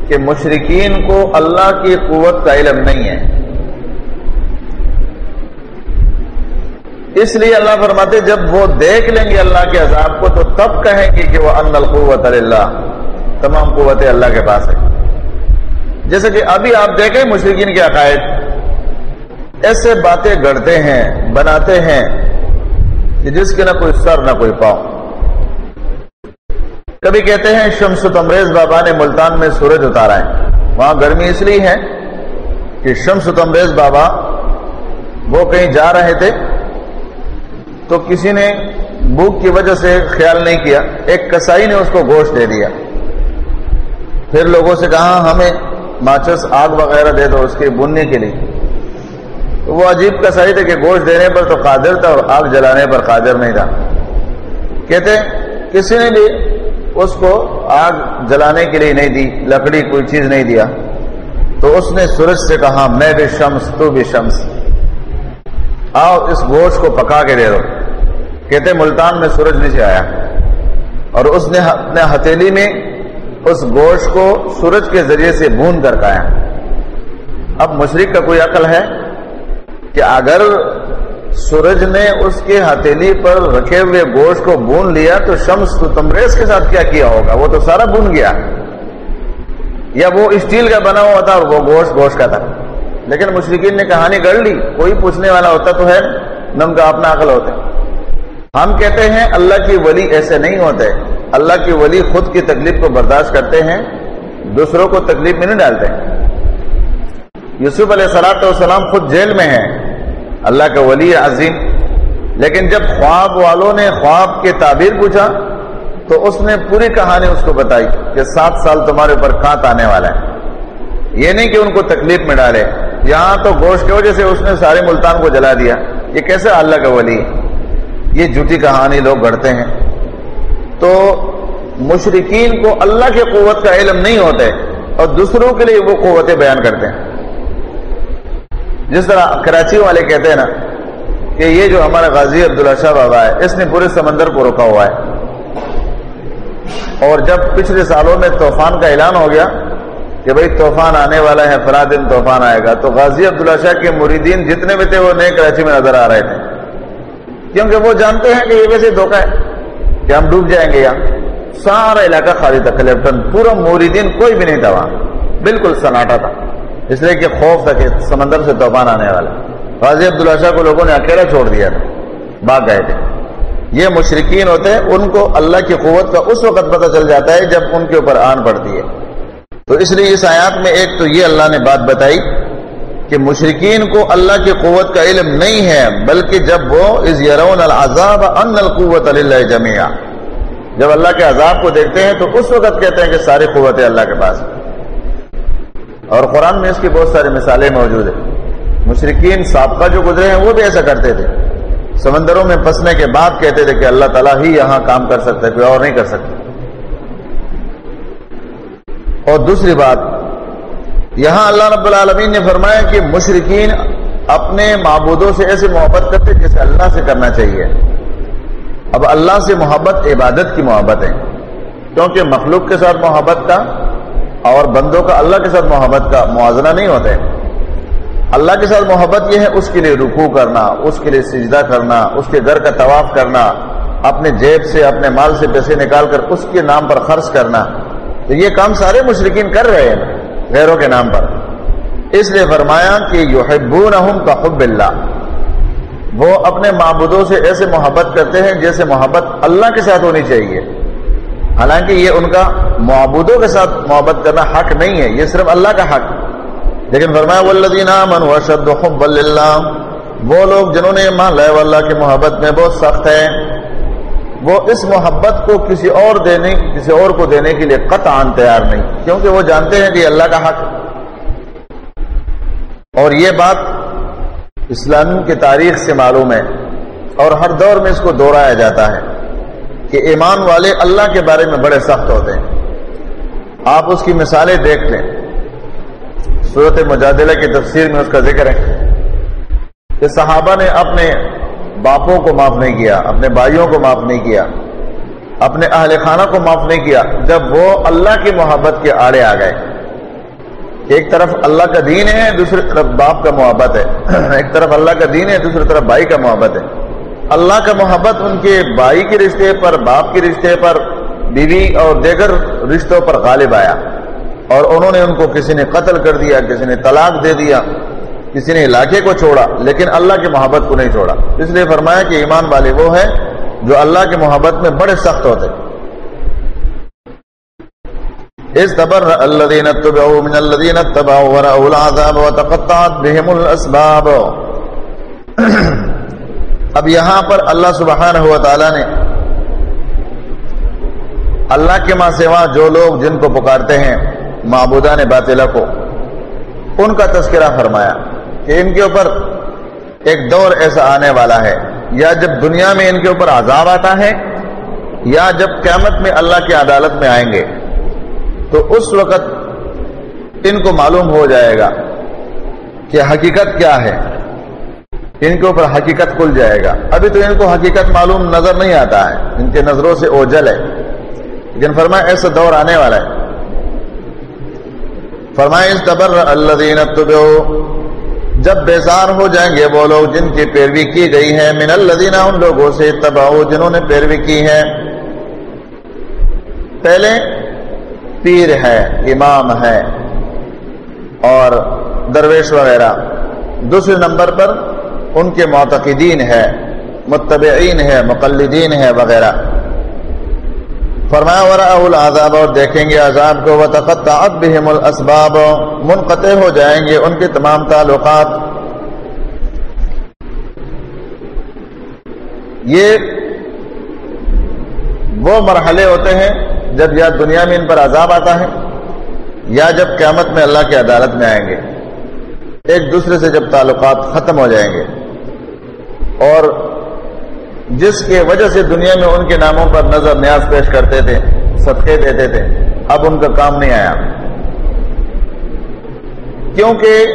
کہ مشرقین کو اللہ کی قوت کا علم نہیں ہے۔ اس لیے اللہ فرماتے جب وہ دیکھ لیں گے اللہ کے عذاب کو، تو تب کہیں گے کہ وہ ان القوت اللہ تمام قوتیں اللہ کے پاس ہے جیسے کہ ابھی آپ دیکھیں مشرقین کے عقائد۔ ایسے باتیں گڑتے ہیں، بناتے ہیں کہ جس کے نہ کوئی سر، نہ کوئی پاؤں۔ کبھی کہتے ہیں، شمس تمریز بابا نے ملتان میں سورج اتارا ہے۔ وہاں گرمی اس لیے ہے کہ شمس تمریز بابا وہ کہیں جا رہے تھے تو کسی نے بھوک کی وجہ سے خیال نہیں کیا۔ ایک کسائی نے اس کو گوشت دے دیا۔ پھر لوگوں سے کہا ہاں، ہمیں ماچس آگ وغیرہ دے دو اس کے بننے کے لیے۔ تو وہ عجیب کسائی تھے کہ گوشت دینے پر تو قادر تھا اور آگ جلانے پر قادر نہیں تھا۔ کہتے کسی نے بھی اس کو آگ جلانے کے لیے نہیں دی، لکڑی کوئی چیز نہیں دیا۔ تو اس نے سورج سے کہا، میں بھی شمس، تو بھی شمس۔ آؤ اس گوشت کو پکا کے دے دو۔ کہتے، ملتان میں سورج نیچے آیا۔ اور اس نے اپنے ہتھیلی میں اس گوشت کو سورج کے ذریعے سے بون کر کھایا۔ اب مشرق کا کوئی عقل ہے کہ اگر سورج نے اس کے ہتھیلی پر رکھے ہوئے گوشت کو بون لیا تو شمس تو تمریز کے ساتھ کیا کیا ہوگا؟ وہ تو سارا بون گیا۔ یا وہ اسٹیل کا بنا ہوا تھا اور وہ گوشت گوشت کا تھا۔ لیکن مشرقین نے کہانی گڑھ لی۔ کوئی پوچھنے والا ہوتا تو ہے، نم کا اپنا عقل ہوتا۔ ہم کہتے ہیں، اللہ کی ولی ایسے نہیں ہوتے۔ اللہ کی ولی خود کی تکلیف کو برداشت کرتے ہیں، دوسروں کو تکلیف میں نہیں ڈالتے۔ یوسف علیہ سلاۃ والسلام خود جیل میں ہیں۔ اللہ کا ولی عظیم۔ لیکن جب خواب والوں نے خواب کے تعبیر پوچھا، تو اس نے پوری کہانی اس کو بتائی کہ سات سال تمہارے اوپر کانت آنے والا ہے۔ یہ نہیں کہ ان کو تکلیف میں ڈالے، یہاں تو گوشت کی وجہ سے اس نے سارے ملتان کو جلا دیا۔ یہ کیسے اللہ کا ولی یہ جھوٹی کہانی لوگ گڑھتے ہیں۔ تو مشرقین کو اللہ کی قوت کا علم نہیں ہوتا اور دوسروں کے لیے وہ قوتیں بیان کرتے ہیں۔ جس طرح کراچی والے کہتے ہیں نا کہ یہ جو ہمارا غازی عبداللہ شاہ بابا ہے، اس نے پورے سمندر کو روکا ہوا ہے۔ اور جب پچھلے سالوں میں طوفان کا اعلان ہو گیا کہ بھائی طوفان آنے والا ہے، فرا دن طوفان آئے گا، تو غازی عبداللہ شاہ کے مریدین جتنے بھی تھے وہ نئے کراچی میں نظر آ رہے تھے۔ کیونکہ وہ جانتے ہیں کہ یہ ویسے دھوکہ ہے کہ ہم ڈوب جائیں گے یہاں سارا علاقہ خالی تھا، کلیپٹن، پورا موریدین کوئی بھی نہیں تھا وہاں۔ بالکل سناٹا تھا۔ اس لیے کہ خوف تھا کہ سمندر سے طوفان آنے والا۔ غازی عبداللہ شاہ کو لوگوں نے اکیلا چھوڑ دیا تھا باغ گئے تھے۔ یہ مشرقین ہوتے ہیں، ان کو اللہ کی قوت کا اس وقت پتہ چل جاتا ہے جب ان کے اوپر آن پڑتی ہے۔ تو اس لیے اس آیات میں ایک تو یہ اللہ نے بات بتائی کہ مشرقین کو اللہ کی قوت کا علم نہیں ہے، بلکہ جب وہ از یرون العذاب ان القوت اللہ جمیا جب اللہ کے عذاب کو دیکھتے ہیں تو اس وقت کہتے ہیں کہ ساری قوتیں اللہ کے پاس اور قرآن میں اس کی بہت ساری مثالیں موجود ہیں۔ مشرقین سابقہ جو گزرے ہیں وہ بھی ایسا کرتے تھے۔ سمندروں میں پھنسنے کے بعد کہتے تھے کہ اللہ تعالیٰ ہی یہاں کام کر سکتے کوئی اور نہیں کر سکتے اور دوسری بات، یہاں اللہ رب العالمین نے فرمایا کہ مشرقین اپنے معبودوں سے ایسے محبت کرتے جیسے اللہ سے کرنا چاہیے۔ اب اللہ سے محبت عبادت کی محبت ہے، کیونکہ مخلوق کے ساتھ محبت کا اور بندوں کا اللہ کے ساتھ محبت کا موازنہ نہیں ہوتا ہے اللہ کے ساتھ محبت یہ ہے اس کے لیے رکوع کرنا، اس کے لیے سجدہ کرنا، اس کے گھر کا طواف کرنا، اپنے جیب سے، اپنے مال سے پیسے نکال کر اس کے نام پر خرچ کرنا۔ تو یہ کام سارے مشرقین کر رہے ہیں غیروں کے نام پر۔ اس لیے فرمایا کہ یحبونہم کا حب اللہ۔ وہ اپنے معبودوں سے ایسے محبت کرتے ہیں جیسے محبت اللہ کے ساتھ ہونی چاہیے۔ حالانکہ یہ ان کا معبودوں کے ساتھ محبت کرنا حق نہیں ہے، یہ صرف اللہ کا حق۔ لیکن فرمایا والذین آمنوا اشد حب اللہ وہ لوگ جنہوں نے ایمان لائے اللہ کی محبت میں بہت سخت ہے۔ وہ اس محبت کو کسی اور دینے، کسی اور کو دینے کے لیے قطعا تیار نہیں، کیونکہ وہ جانتے ہیں کہ یہ اللہ کا حق۔ اور یہ بات اسلام کی تاریخ سے معلوم ہے، اور ہر دور میں اس کو دہرایا جاتا ہے۔ کہ ایمان والے اللہ کے بارے میں بڑے سخت ہوتے ہیں۔ آپ اس کی مثالیں دیکھ لیں۔ صورت مجادلہ کی تفسیر میں اس کا ذکر ہے۔ کہ صحابہ نے اپنے باپوں کو معاف نہیں کیا، اپنے بھائیوں کو معاف نہیں کیا، اپنے اہل خانہ کو معاف نہیں کیا، جب وہ اللہ کی محبت کے آڑے آ گئے۔ ایک طرف اللہ کا دین ہے، دوسری طرف باپ کا محبت ہے۔ ایک طرف اللہ کا دین ہے، دوسری طرف بھائی کا محبت ہے۔ اللہ کا محبت ان کے بھائی کے رشتے پر، باپ کے رشتے پر، بیوی اور دیگر رشتوں پر غالب آیا اور انہوں نے ان کو کسی نے قتل کر دیا، کسی نے طلاق دے دیا، کسی نے علاقے کو چھوڑا، لیکن اللہ کی محبت کو نہیں چھوڑا۔ اس لیے فرمایا کہ ایمان والے وہ ہے جو اللہ کی محبت میں بڑے سخت ہوتے اس تبر الذين اتبعوا من الذين اتبعوا ورأوا العذاب وتقطعت بهم الاسباب۔ اب یہاں پر اللہ سبحانہ و تعالی نے اللہ کے ماں سوا جو لوگ جن کو پکارتے ہیں معبودان باطلہ کو، ان کا تذکرہ فرمایا کہ ان کے اوپر ایک دور ایسا آنے والا ہے۔ یا جب دنیا میں ان کے اوپر عذاب آتا ہے، یا جب قیامت میں اللہ کی عدالت میں آئیں گے۔ تو اس وقت ان کو معلوم ہو جائے گا کہ حقیقت کیا ہے۔ ان کے اوپر حقیقت کھل جائے گا۔ ابھی تو ان کو حقیقت معلوم نظر نہیں آتا ہے۔ ان کے نظروں سے اوجل ہے۔ لیکن فرمایا ایسا دور آنے والا ہے۔ فرمائے تبر الذین اتبعوا جب بیزار ہو جائیں گے وہ لوگ جن کی پیروی کی گئی ہے، من الذین، ان لوگوں سے تبعوا جنہوں نے پیروی کی ہے۔ پہلے پیر ہے، امام ہے اور درویش وغیرہ۔ دوسرے نمبر پر ان کے معتقدین ہے، متبعین ہے، مقلدین ہے وغیرہ۔ فرمایا ورا العذاب اور دیکھیں گے عذاب کو، وتقطعت بهم الاسباب منقطع ہو جائیں گے ان کے تمام تعلقات۔ یہ وہ مرحلے ہوتے ہیں جب یا دنیا میں ان پر عذاب آتا ہے، یا جب قیامت میں اللہ کی عدالت میں آئیں گے۔ ایک دوسرے سے جب تعلقات ختم ہو جائیں گے۔ اور جس کی وجہ سے دنیا میں ان کے ناموں پر نظر نیاز پیش کرتے تھے، صدقے دیتے تھے، اب ان کا کام نہیں آیا۔ کیونکہ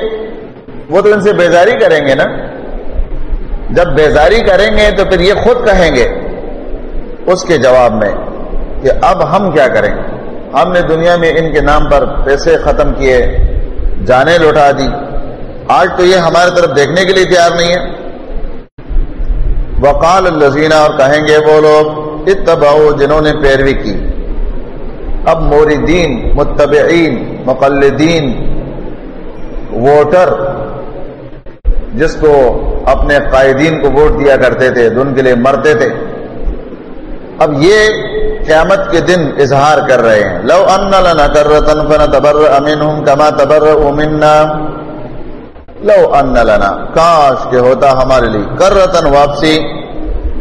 وہ تو ان سے بیزاری کریں گے نا۔ جب بیزاری کریں گے تو پھر یہ خود کہیں گے اس کے جواب میں کہ اب ہم کیا کریں۔ ہم نے دنیا میں ان کے نام پر پیسے ختم کیے جانے لوٹا دی۔ آج تو یہ ہمارے طرف دیکھنے کے لیے تیار نہیں ہے۔ وقال الزینہ اور کہیں گے وہ لوگ اتبعو جنہوں نے پیروی کی۔ اب موردین، متبعین، مقلدین، ووٹر، جس کو اپنے قائدین کو ووٹ دیا کرتے تھے ان کے لیے مرتے تھے۔ اب یہ قیامت کے دن اظہار کر رہے ہیں۔ لو ان لنا کرتن فنتبرأ منهم كما تبرؤوا منا۔ لو ان لنا، کاش کے ہوتا ہمارے لیے۔ کرتن واپسی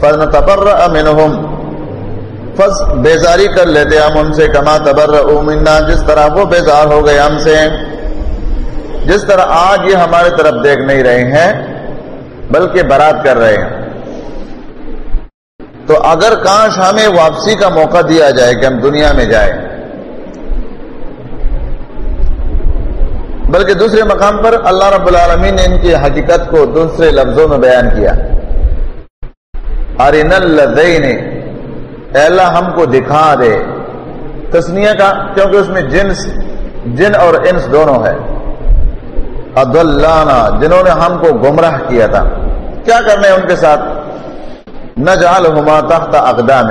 فنتبرأ منهم فس بیزاری کر لیتے ہم ان سے، کما تبرؤوا منا، جس طرح وہ بیزار ہو گئے ہم سے۔ جس طرح آج یہ ہمارے طرف دیکھ نہیں رہے ہیں، بلکہ برات کر رہے ہیں۔ تو اگر کاش ہمیں واپسی کا موقع دیا جائے کہ ہم دنیا میں جائیں بلکہ دوسرے مقام پر اللہ رب العالمین نے ان کی حقیقت کو دوسرے لفظوں میں بیان کیا۔ ارین الدین اللہ ہم کو دکھا دے۔ تسنیہ کا، کیونکہ اس میں جنس، جن اور انس دونوں ہے عداللہ جنہوں نے ہم کو گمراہ کیا تھا۔ کیا کرنے ان کے ساتھ؟ نہ جال ہما تخت اقدام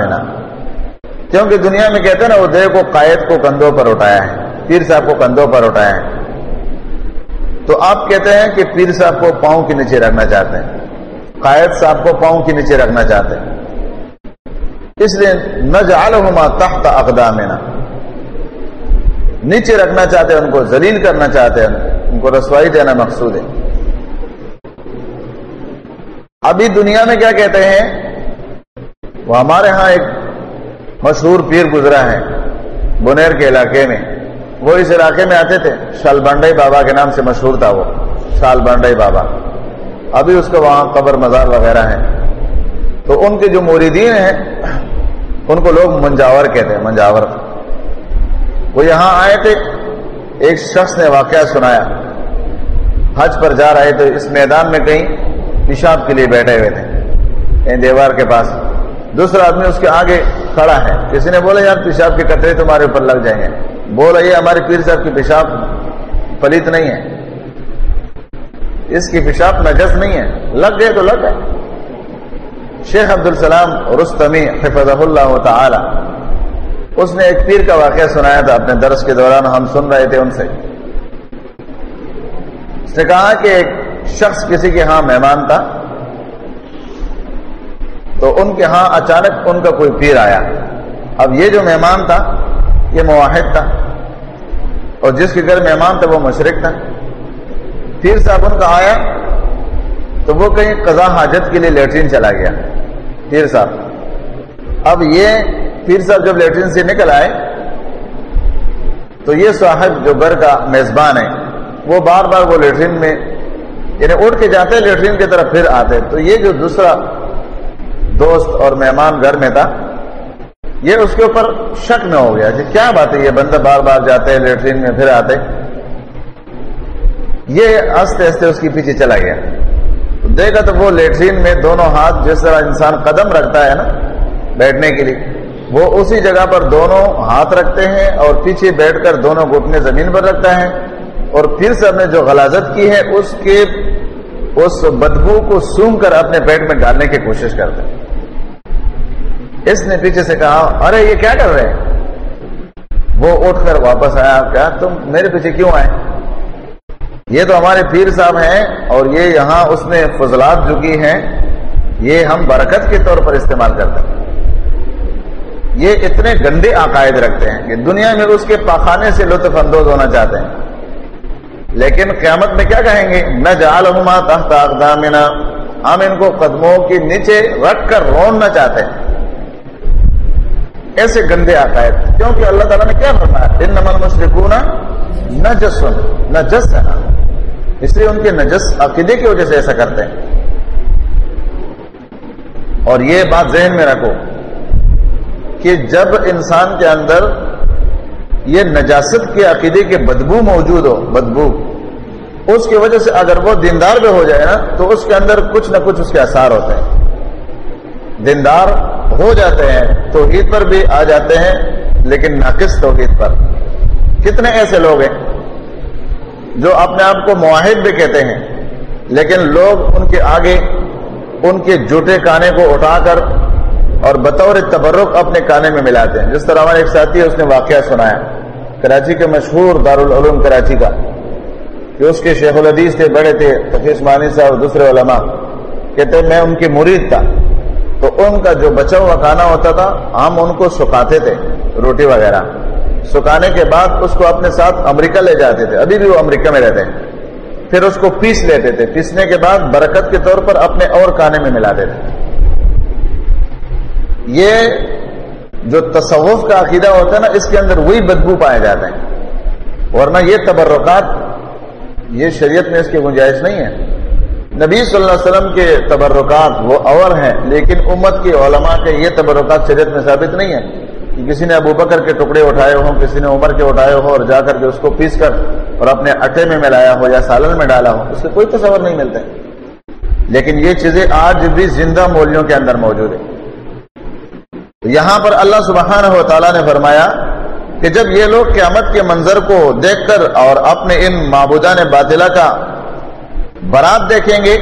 کیونکہ دنیا میں کہتے ہیں نا، وہ دے کو قائد کو کندھوں پر اٹھایا ہے، پیر صاحب کو کندھوں پر اٹھایا ہے۔ تو آپ کہتے ہیں کہ پیر صاحب کو پاؤں کے نیچے رکھنا چاہتے ہیں، قائد صاحب کو پاؤں کے نیچے رکھنا چاہتے ہیں۔ اس لیے نہ جال ہما تخت اقدام نیچے رکھنا چاہتے ہیں، ان کو ذلیل کرنا چاہتے ہیں، ان کو رسوائی دینا مقصود ہے۔ ابھی دنیا میں کیا کہتے ہیں؟ وہ ہمارے ہاں ایک مشہور پیر گزرا ہے، بنیر کے علاقے میں۔ وہ اس علاقے میں آتے تھے۔ شال بانڈائی بابا کے نام سے مشہور تھا وہ۔ شال بانڈائی بابا۔ ابھی اس کا وہاں قبر مزار وغیرہ ہے تو ان کے جو موریدین ہیں، ان کو لوگ منجاور کہتے ہیں، منجاور۔ وہ یہاں آئے تھے۔ ایک شخص نے واقعہ سنایا۔ حج پر جا رہے تو اس میدان میں کہیں پیشاب کے لیے بیٹھے ہوئے تھے۔ دیوار کے پاس۔ دوسرا آدمی اس کے آگے کھڑا ہے۔ کسی نے بولا، یار، پیشاب کے کٹرے تمہارے اوپر لگ جائیں گے۔ بولا یہ ہمارے پیر صاحب کی پیشاب پلیت نہیں ہے۔ اس کی پیشاب نجس نہیں ہے۔ لگ گئے تو لگ گئے۔ شیخ عبد السلام رستمی حفظ اللہ تعالی۔ اس نے ایک پیر کا واقعہ سنایا تھا اپنے درس کے دوران، ہم سن رہے تھے ان سے۔ اس نے کہا کہ ایک شخص کسی کے ہاں مہمان تھا، تو ان کے ہاں اچانک ان کا کوئی پیر آیا۔ اب یہ جو مہمان تھا یہ مواحد تھا۔ اور جس کے گھر مہمان تھا وہ مشرق تھا۔ پیر صاحب ان کا آیا تو وہ کہیں قضا حاجت کے لیے لیٹرین چلا گیا۔ پیر صاحب، اب یہ پیر صاحب جب لیٹرین سے نکل آئے تو یہ صاحب جو گھر کا میزبان ہے، وہ بار بار وہ لیٹرین میں یعنی اٹھ کے جاتے لیٹرین کی طرف پھر آتے۔ تو یہ جو دوسرا دوست اور مہمان گھر میں تھا یہ اس کے اوپر شک میں ہو گیا کہ کیا بات ہے یہ بندہ بار بار جاتے لیٹرین میں پھر آتے یہ ہنستے ہنستے اس کے پیچھے چلا گیا۔ دیکھا تو وہ لیٹرین میں دونوں ہاتھ جس طرح انسان قدم رکھتا ہے نا بیٹھنے کے لیے، وہ اسی جگہ پر دونوں ہاتھ رکھتے ہیں اور پیچھے بیٹھ کر دونوں گھٹنے زمین پر رکھتا ہے۔ اور پھر صاحب نے جو غلازت کی ہے، اس کے، اس بدبو کو سونگ کر اپنے پیٹ میں ڈالنے کی کوشش کرتے اس نے پیچھے سے کہا، ارے، یہ کیا کر رہے ہیں؟ وہ اٹھ کر واپس آیا کیا تم میرے پیچھے کیوں آئے؟ یہ تو ہمارے پیر صاحب ہیں اور یہ یہاں اس نے فضلات جو کی ہیں، یہ ہم برکت کے طور پر استعمال کرتے ہیں۔ یہ اتنے گندے عقائد رکھتے ہیں کہ دنیا میں اس کے پاخانے سے لطف اندوز ہونا چاہتے ہیں۔ لیکن قیامت میں کیا کہیں گے؟ نہ جالما تحت اقدامنا ہم ان کو قدموں کے نیچے رکھ کر روننا چاہتے۔ ہیں ایسے گندے عقائد کیونکہ اللہ تعالیٰ نے کیا فرمایا؟ ان نمن مشرقون نجس نجس ہے اس لیے ان کے نجس عقیدے کی وجہ سے ایسا کرتے ہیں۔ اور یہ بات ذہن میں رکھو کہ جب انسان کے اندر یہ نجاست کے عقیدے کے بدبو موجود ہو، بدبو، اس کی وجہ سے اگر وہ دیندار بھی ہو جائے نا، تو اس کے اندر کچھ نہ کچھ اس کے اثار ہوتے ہیں۔ دیندار ہو جاتے ہیں، توحید پر بھی آ جاتے ہیں، لیکن ناقص توحید پر۔ کتنے ایسے لوگ ہیں جو اپنے آپ کو معاہد بھی کہتے ہیں، لیکن لوگ ان کے آگے، ان کے جوٹے کانے کو اٹھا کر اور بطور تبرک اپنے کانے میں ملاتے ہیں۔ جس طرح ہمارے ایک ساتھی ہے اس نے واقعہ سنایا۔ کراچی کے مشہور دارالعلوم کراچی کا، کہ اس کے شیخ الحدیث تھے، بڑے تھے تفیس مانی صاحب دوسرے علماء۔ کہتے میں ان کی مرید تھا۔ تو ان کا جو بچا ہوا کھانا ہوتا تھا، ہم ان کو سکھاتے تھے، روٹی وغیرہ۔ سکھانے کے بعد اس کو اپنے ساتھ امریکہ لے جاتے تھے۔ ابھی بھی وہ امریکہ میں رہتے ہیں۔ پھر اس کو پیس لیتے تھے۔ پیسنے کے بعد برکت کے طور پر اپنے اور کھانے میں ملاتے تھے۔ یہ جو تصوف کا عقیدہ ہوتا ہے نا، اس کے اندر وہی بدبو پائے جاتے ہیں ورنہ یہ تبرکات، یہ شریعت میں اس کی گنجائش نہیں ہے۔ نبی صلی اللہ علیہ وسلم کے تبرکات وہ اور ہیں، لیکن امت کے علماء کے یہ تبرکات شریعت میں ثابت نہیں ہے کہ کسی نے ابو بکر کے ٹکڑے اٹھائے ہوں، کسی نے عمر کے اٹھائے ہو اور جا کر کے اس کو پیس کر اور اپنے اٹے میں ملایا ہو یا سالن میں ڈالا ہو، اس کے کوئی تصور نہیں ملتے لیکن یہ چیزیں آج بھی زندہ مولیوں کے اندر موجود ہیں۔ یہاں پر اللہ سبحانہ و تعالیٰ نے فرمایا کہ جب یہ لوگ قیامت کے منظر کو دیکھ کر اور اپنے ان معبودان باطلہ کا برات دیکھیں گے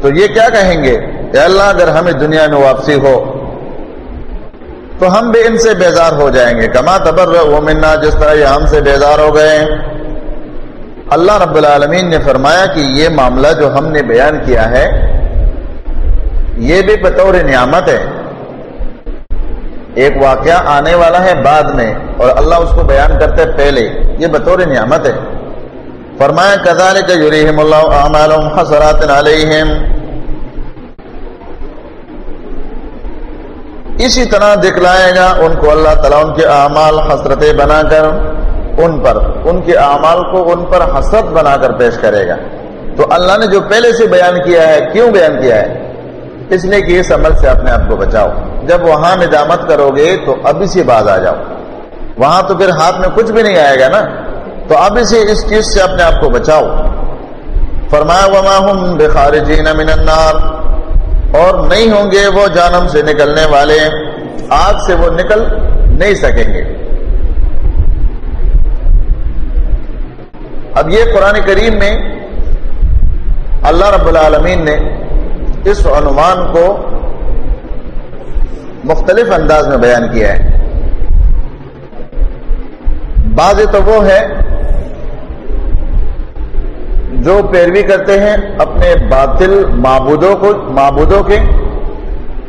تو یہ کیا کہیں گے؟ کہ اللہ، اگر ہمیں دنیا میں واپسی ہو، تو ہم بھی ان سے بیزار ہو جائیں گے۔ کما تبر وہ منا، جس طرح یہ ہم سے بیزار ہو گئے اللہ رب العالمین نے فرمایا کہ یہ معاملہ جو ہم نے بیان کیا ہے، یہ بھی بطور نعمت ہے۔ ایک واقعہ آنے والا ہے بعد میں اور اللہ اس کو بیان کرتے پہلے، یہ بطور نعمت ہے۔ فرمایا کزال کا یوریم اللہ حسرات علیہم۔ اسی طرح دکھلائے گا ان کو اللہ تعالیٰ ان کے اعمال حسرتیں بنا کر، ان پر، ان کے اعمال کو ان پر حسرت بنا کر پیش کرے گا۔ تو اللہ نے جو پہلے سے بیان کیا ہے، کیوں بیان کیا ہے؟ اس لیے کہ اس عمل سے اپنے آپ کو بچاؤ۔ جب وہاں ندامت کرو گے تو ابھی سے باز آ جاؤ۔ وہاں تو پھر ہاتھ میں کچھ بھی نہیں آئے گا نا۔ تو ابھی سے اس چیز سے اپنے آپ کو بچاؤ۔ فرمایا، وما ہم بخارجین من النار۔ اور نہیں ہوں گے وہ جانم سے نکلنے والے۔ آگ سے وہ نکل نہیں سکیں گے۔ اب یہ قرآن کریم میں اللہ رب العالمین نے اس عنوان کو مختلف انداز میں بیان کیا ہے۔ بعض تو وہ ہے جو پیروی کرتے ہیں اپنے باطل معبودوں کو معبودوں کے،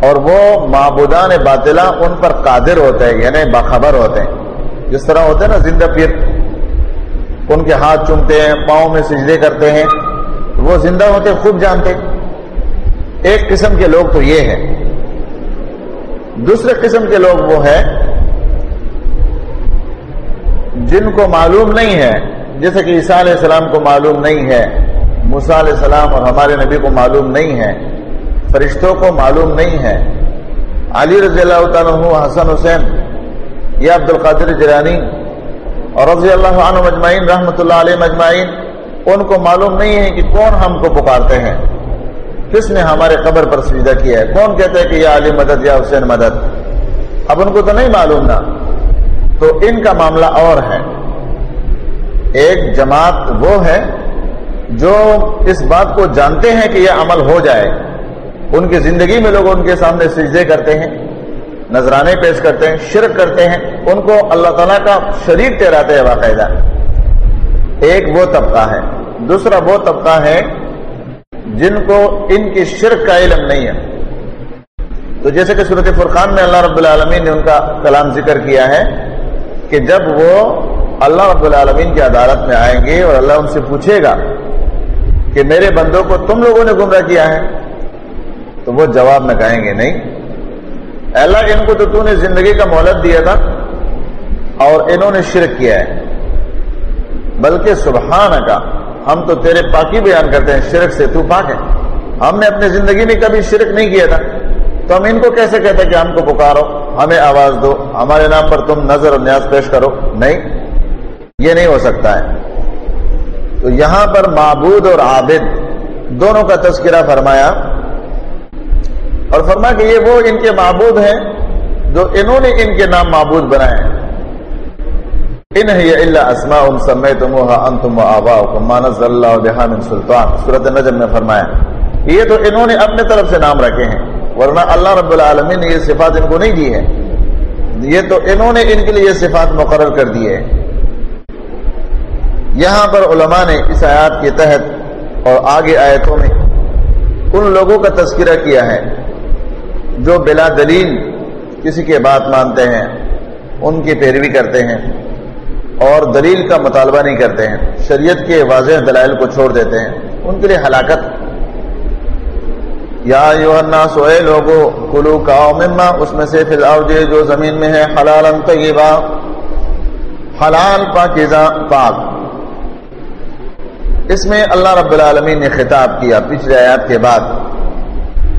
اور وہ معبودان باطلا ان پر قادر ہوتے ہیں یعنی باخبر ہوتے ہیں۔ جس طرح ہوتے ہیں نا زندہ پیر، ان کے ہاتھ چومتے ہیں، پاؤں میں سجدے کرتے ہیں، وہ زندہ ہوتے خوب جانتے ایک قسم کے لوگ تو یہ ہے دوسرے قسم کے لوگ وہ ہے جن کو معلوم نہیں ہے۔ جیسے کہ عیسیٰ علیہ السلام کو معلوم نہیں ہے موسا علیہ السلام اور ہمارے نبی کو معلوم نہیں ہے، فرشتوں کو معلوم نہیں ہے۔ علی رضی اللہ تعالیٰ حسن حسین یا عبد القادر جرانی اور رضی اللہ عنہ مجمعین، رحمۃ اللہ علیہ مجمعین، ان کو معلوم نہیں ہے کہ کون ہم کو پکارتے ہیں۔ کس نے ہمارے قبر پر سجدہ کیا ہے؟ کون کہتا ہے کہ یا علی مدد یا حسین مدد؟ اب ان کو تو نہیں معلوم نا۔ تو ان کا معاملہ اور ہے۔ ایک جماعت وہ ہے جو اس بات کو جانتے ہیں کہ یہ عمل ہو جائے۔ ان کی زندگی میں لوگ ان کے سامنے سجدے کرتے ہیں، نذرانے پیش کرتے ہیں، شرک کرتے ہیں۔ ان کو اللہ تعالیٰ کا شریک ٹہراتے ہیں باقاعدہ۔ ایک وہ طبقہ ہے۔ دوسرا وہ طبقہ ہے جن کو ان کی شرک کا علم نہیں ہے۔ تو جیسے کہ صورت فرقان میں اللہ رب العالمین نے ان کا کلام ذکر کیا ہے کہ جب وہ اللہ رب العالمین کی عدالت میں آئیں گے اور اللہ ان سے پوچھے گا کہ میرے بندوں کو تم لوگوں نے گمراہ کیا ہے؟ تو وہ جواب میں کہیں گے نہیں۔ اللہ، ان کو تو تو نے زندگی کا مہلت دیا تھا اور انہوں نے شرک کیا ہے۔ بلکہ سبحان کا ہم تو تیرے پاکی بیان کرتے ہیں، شرک سے تو پاک ہے ہم نے اپنی زندگی میں کبھی شرک نہیں کیا تھا۔ تو ہم ان کو کیسے کہتے کہ ہم کو پکارو؟ ہمیں آواز دو، ہمارے نام پر تم نظر اور نیاز پیش کرو۔ نہیں۔ یہ نہیں ہو سکتا ہے۔ تو یہاں پر معبود اور عابد دونوں کا تذکرہ فرمایا اور فرما کہ یہ وہ ان کے معبود ہیں جو انہوں نے ان کے نام معبود بنائے ہیں۔ ان اللہ اسماء سمیتموها انتم اللہ من سلطان۔ سورۃ النجم میں فرمایا یہ تو انہوں نے اپنے طرف سے نام رکھے ہیں، ورنہ اللہ رب العالمین نے یہ صفات ان کو نہیں دی ہے یہ تو انہوں نے ان کے لیے یہ صفات مقرر کر دی ہے یہاں پر علماء نے اس آیات کے تحت اور آگے آیتوں میں ان لوگوں کا تذکرہ کیا ہے جو بلا دلیل کسی کے بات مانتے ہیں، ان کی پیروی کرتے ہیں اور دلیل کا مطالبہ نہیں کرتے ہیں، شریعت کے واضح دلائل کو چھوڑ دیتے ہیں۔ ان کے لیے ہلاکت۔ یا سوئے لوگو، کلو مما، اس میں سے جو زمین میں ہے حلال طیبہ حلال پاکیزہ پاک۔ اس میں اللہ رب العالمین نے خطاب کیا پچھلے آیات کے بعد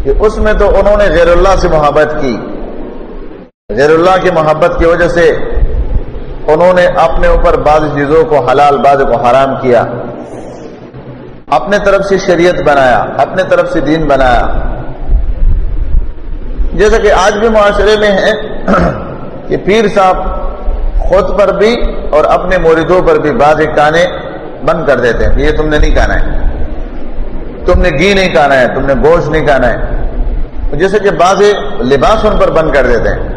کہ اس میں تو انہوں نے غیر اللہ سے محبت کی۔ غیر اللہ کی محبت کی وجہ سے انہوں نے اپنے اوپر بعض چیزوں کو حلال، بعض کو حرام کیا۔ اپنے طرف سے شریعت بنایا، اپنے طرف سے دین بنایا۔ جیسا کہ آج بھی معاشرے میں ہے کہ پیر صاحب خود پر بھی اور اپنے موردوں پر بھی بعض کانے بند کر دیتے ہیں، یہ تم نے نہیں کہنا ہے۔ تم نے گھی نہیں کھانا ہے، تم نے گوشت نہیں کھانا ہے۔ جیسے کہ بعض لباس ان پر بند کر دیتے ہیں۔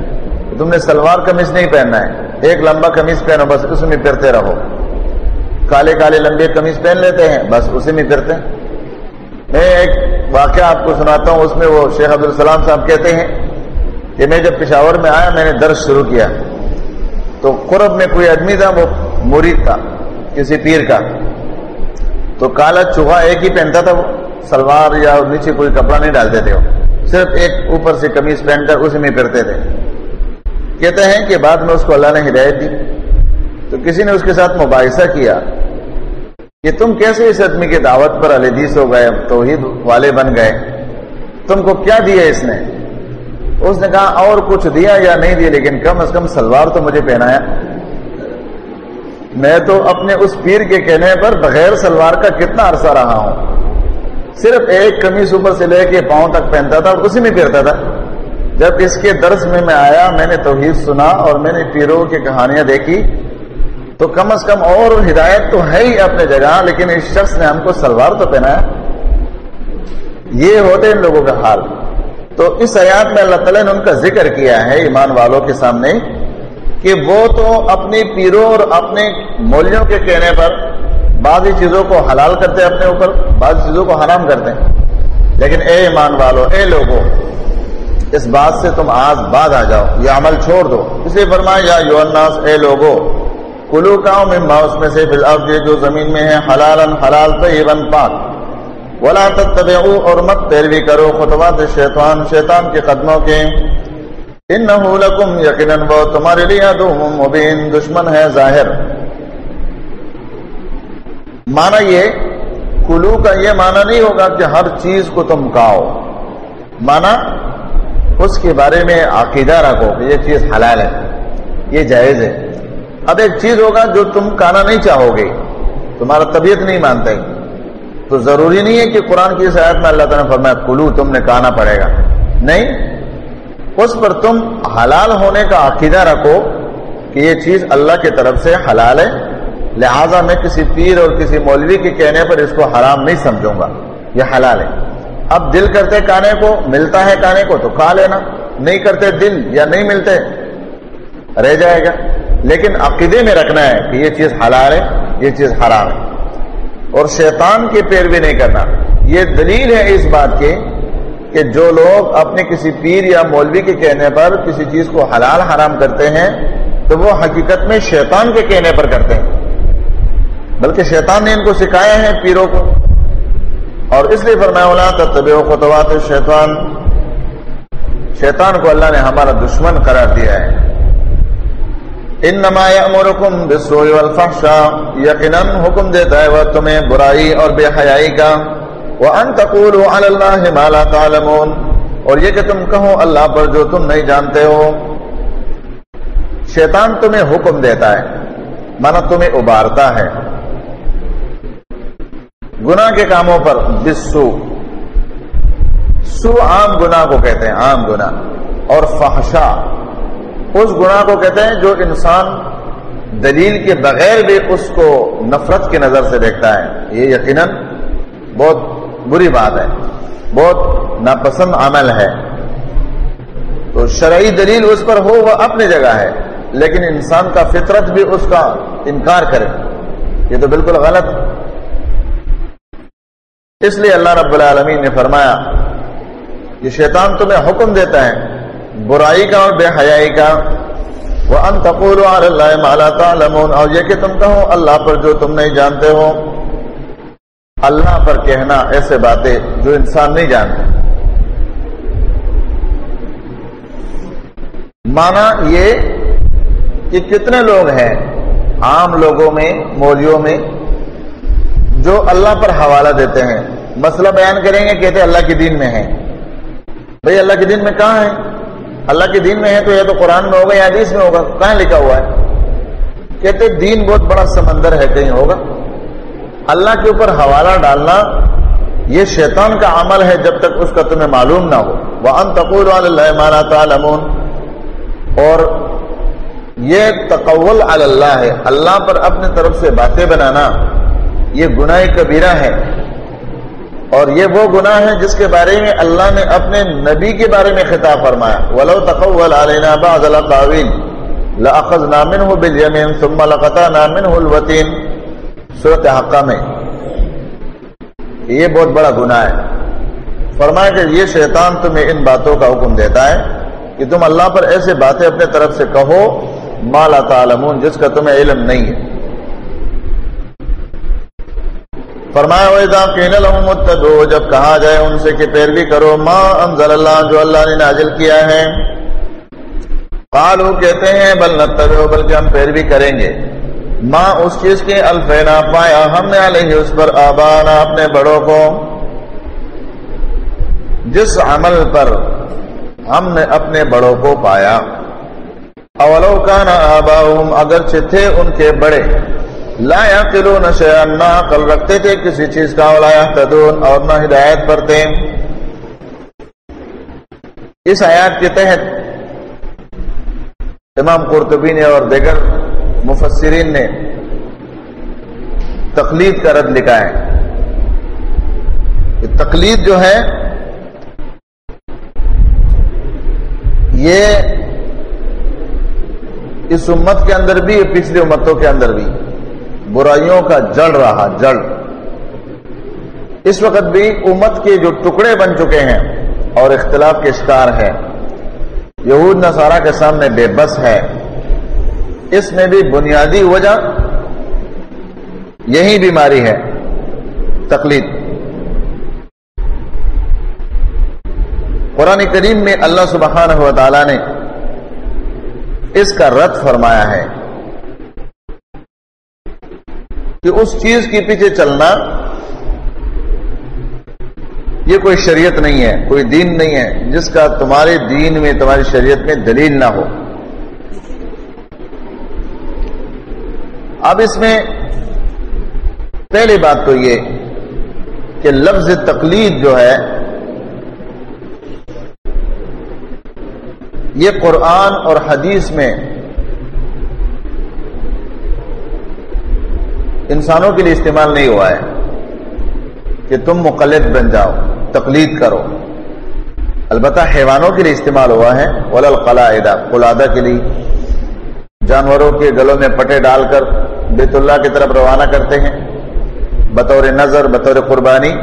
تم نے سلوار قمیض نہیں پہننا ہے۔ ایک لمبا قمیض پہنو، بس اس میں پھرتے رہو۔ کالے کالے لمبے قمیض پہن لیتے ہیں، بس اسی میں پھرتے ہیں۔ میں ایک واقعہ آپ کو سناتا ہوں، اس میں وہ شیخ عبدالسلام صاحب کہتے ہیں کہ میں جب پشاور میں آیا، میں نے درس شروع کیا۔ تو قرب میں کوئی آدمی تھا، وہ مرید تھا۔ کسی پیر کا۔ تو کالا چوہا ایک ہی پہنتا تھا وہ، سلوار یا نیچے کوئی کپڑا نہیں ڈالتے تھے وہ۔ صرف ایک اوپر سے قمیض پہن کر اسی میں پھرتے تھے۔ کہتے ہیں کہ بعد میں اس کو اللہ نے ہدایت دی۔ تو کسی نے اس کے ساتھ مباحثہ کیا کہ تم کیسے اس آدمی کی دعوت پر علیدیس ہو گئے، توحید والے بن گئے؟ تم کو کیا دیا اس نے؟ اس نے کہا اور کچھ دیا یا نہیں دیا، لیکن کم از کم سلوار تو مجھے پہنایا۔ میں تو اپنے اس پیر کے کہنے پر بغیر سلوار کا کتنا عرصہ رہا ہوں۔ صرف ایک کمیز اوپر سے لے کے پاؤں تک پہنتا تھا اور اسی میں پھرتا تھا۔ جب اس کے درس میں میں آیا، میں نے توحید سنا اور میں نے پیروں کی کہانیاں دیکھی۔ تو کم از کم اور ہدایت تو ہے ہی اپنے جگہ، لیکن اس شخص نے ہم کو سلوار تو پہنایا۔ یہ ہوتے ان لوگوں کا حال۔ تو اس آیات میں اللہ تعالیٰ نے ان کا ذکر کیا ہے ایمان والوں کے سامنے۔ کہ وہ تو اپنی پیروں اور اپنے مولیوں کے کہنے پر بعض چیزوں کو حلال کرتے ہیں اپنے اوپر بعض چیزوں کو حرام کرتے ہیں۔ لیکن اے ایمان والو، اے لوگوں اس بات سے تم آج بعد آ جاؤ، یہ عمل چھوڑ دو۔ اس لیے فرمایا، یا یو الناس، اے لوگو، کلو کاؤ میں اس میں سے بالارض جو زمین میں ہے حلال حلال طیبن پاک۔ ولا تتبعو اور مت پیروی کرو، خطوات شیطان شیطان کے قدموں کے انہو لکم یقیناً وہ تمہارے لیے مبین، دشمن ہے ظاہر۔ مانا یہ، کلو کا یہ مانا نہیں ہوگا کہ ہر چیز کو تم کھاؤ۔ مانا اس کے بارے میں عقیدہ رکھو کہ یہ چیز حلال ہے، یہ جائز ہے۔ اب ایک چیز ہوگا جو تم کھانا نہیں چاہو گے، تمہارا طبیعت نہیں مانتا تو ضروری نہیں ہے کہ قرآن کی شاید میں اللہ تعالیٰ نے فرمایا، کلو تم نے کھانا پڑے گا۔ نہیں اس پر تم حلال ہونے کا عقیدہ رکھو کہ یہ چیز اللہ کی طرف سے حلال ہے۔ لہذا میں کسی پیر اور کسی مولوی کے کہنے پر اس کو حرام نہیں سمجھوں گا۔ یہ حلال ہے۔ اب دل کرتے کانے کو، ملتا ہے کانے کو تو کھا لینا۔ نہیں کرتے دل یا نہیں ملتے، رہ جائے گا۔ لیکن عقیدے میں رکھنا ہے کہ یہ چیز حلال ہے، یہ چیز حرام ہے۔ اور شیطان کی پیروی نہیں کرنا۔ یہ دلیل ہے اس بات کی کہ جو لوگ اپنے کسی پیر یا مولوی کے کہنے پر کسی چیز کو حلال حرام کرتے ہیں، تو وہ حقیقت میں شیطان کے کہنے پر کرتے ہیں۔ بلکہ شیطان نے ان کو سکھایا ہے پیروں کو۔ اور اس لیے فرمایا تب خطوات شیطان شیطان کو اللہ نے ہمارا دشمن قرار دیا ہے۔ ان نما امرکم بسوئی والفحشا یقیناً حکم دیتا ہے وہ تمہیں برائی اور بے حیائی کا۔ وہ ان تقول اللہ مالا تعلمون اور یہ کہ تم کہو اللہ پر جو تم نہیں جانتے ہو۔ شیطان تمہیں حکم دیتا ہے، مانا تمہیں ابارتا ہے۔ گناہ کے کاموں پر بسو سو عام گناہ کو کہتے ہیں، عام گناہ۔ اور فحشا اس گناہ کو کہتے ہیں جو انسان دلیل کے بغیر بھی اس کو نفرت کی نظر سے دیکھتا ہے۔ یہ یقیناً بہت بری بات ہے۔ بہت ناپسند عمل ہے۔ تو شرعی دلیل اس پر ہو، وہ اپنی جگہ ہے۔ لیکن انسان کا فطرت بھی اس کا انکار کرے۔ یہ تو بالکل غلط۔ اس لیے اللہ رب العالمین نے فرمایا، یہ شیطان تمہیں حکم دیتا ہے، برائی کا اور بے حیائی کا۔ وہ ان تقول اللہ مالا اور یہ کہ تم کہو، اللہ پر جو تم نہیں جانتے ہو۔ اللہ پر کہنا ایسے باتیں جو انسان نہیں جانتے مانا یہ کہ کتنے لوگ ہیں عام لوگوں میں، مولیوں میں، جو اللہ پر حوالہ دیتے ہیں۔ مسئلہ بیان کریں گے، کہتے اللہ کے دین میں ہے بھئی اللہ کے دین میں کہاں ہے اللہ کے دین میں ہے تو یہ تو قرآن میں ہوگا یا حدیث میں ہوگا، کہاں لکھا ہوا ہے؟ کہتے دین بہت بڑا سمندر ہے، کہیں ہوگا۔ اللہ کے اوپر حوالہ ڈالنا یہ شیطان کا عمل ہے جب تک اس کا تمہیں معلوم نہ ہو۔ وہ ان تقول مانا تعلمون۔ اور یہ تقول اللہ ہے۔ اللہ پر اپنے طرف سے باتیں بنانا یہ گناہ کبیرہ ہے۔ اور یہ وہ گناہ ہے جس کے بارے میں اللہ نے اپنے نبی کے بارے میں خطاب فرمایا۔ ولو تقول علینا بعض الاقاویل لاخذنا منه باليمين ثم لقطعنا منه الوتين۔ سورۃ حقہ میں یہ بہت بڑا گناہ ہے۔ فرمایا کہ یہ شیطان تمہیں ان باتوں کا حکم دیتا ہے کہ تم اللہ پر ایسے باتیں اپنے طرف سے کہو، ما لا تعلمون، جس کا تمہیں علم نہیں ہے۔ فرمایا جب کہا جائے ان سے کہ پیروی کرو، ما انزل اللہ، جو اللہ نے نازل کیا ہے۔ قالو کہتے ہیں، بل نتبعو، بلکہ ہم پیروی کریں گے۔ ماں اس چیز کے الفینا پایا، ہم نے علیہ اس پر آبانا اپنے بڑوں کو۔ جس عمل پر ہم نے اپنے بڑوں کو پایا۔ اولو کانا آباؤہم، اگرچہ تھے ان کے بڑے۔ لا یعقلون شیئا، نہ عقل رکھتے تھے کسی چیز کا، ولا یحتدون اور نہ ہدایت پر تھے اس آیات کے تحت امام قرطبی نے اور دیگر مفسرین نے تقلید کا رد لکھا ہے تقلید جو ہے، یہ اس امت کے اندر بھی پچھلی امتوں کے اندر بھی برائیوں کا جڑ رہا، جڑ۔ اس وقت بھی امت کے جو ٹکڑے بن چکے ہیں اور اختلاف کے شکار ہے یہود نصارہ کے سامنے بے بس ہے۔ اس میں بھی بنیادی وجہ یہی بیماری ہے، تقلید۔ قرآن کریم میں اللہ سبحانہ و تعالی نے اس کا رد فرمایا ہے کہ اس چیز کے پیچھے چلنا یہ کوئی شریعت نہیں ہے، کوئی دین نہیں ہے، جس کا تمہارے دین میں، تمہاری شریعت میں دلیل نہ ہو۔ اب اس میں پہلی بات تو یہ کہ لفظ تقلید جو ہے، یہ قرآن اور حدیث میں انسانوں کے لیے استعمال نہیں ہوا ہے کہ تم مقلد بن جاؤ، تقلید کرو۔ البتہ حیوانوں کے لیے استعمال ہوا ہے ولل قلعہ قلادہ کے لیے۔ جانوروں کے گلوں میں پٹے ڈال کر بیت اللہ کی طرف روانہ کرتے ہیں، بطور نظر، بطور قربانی،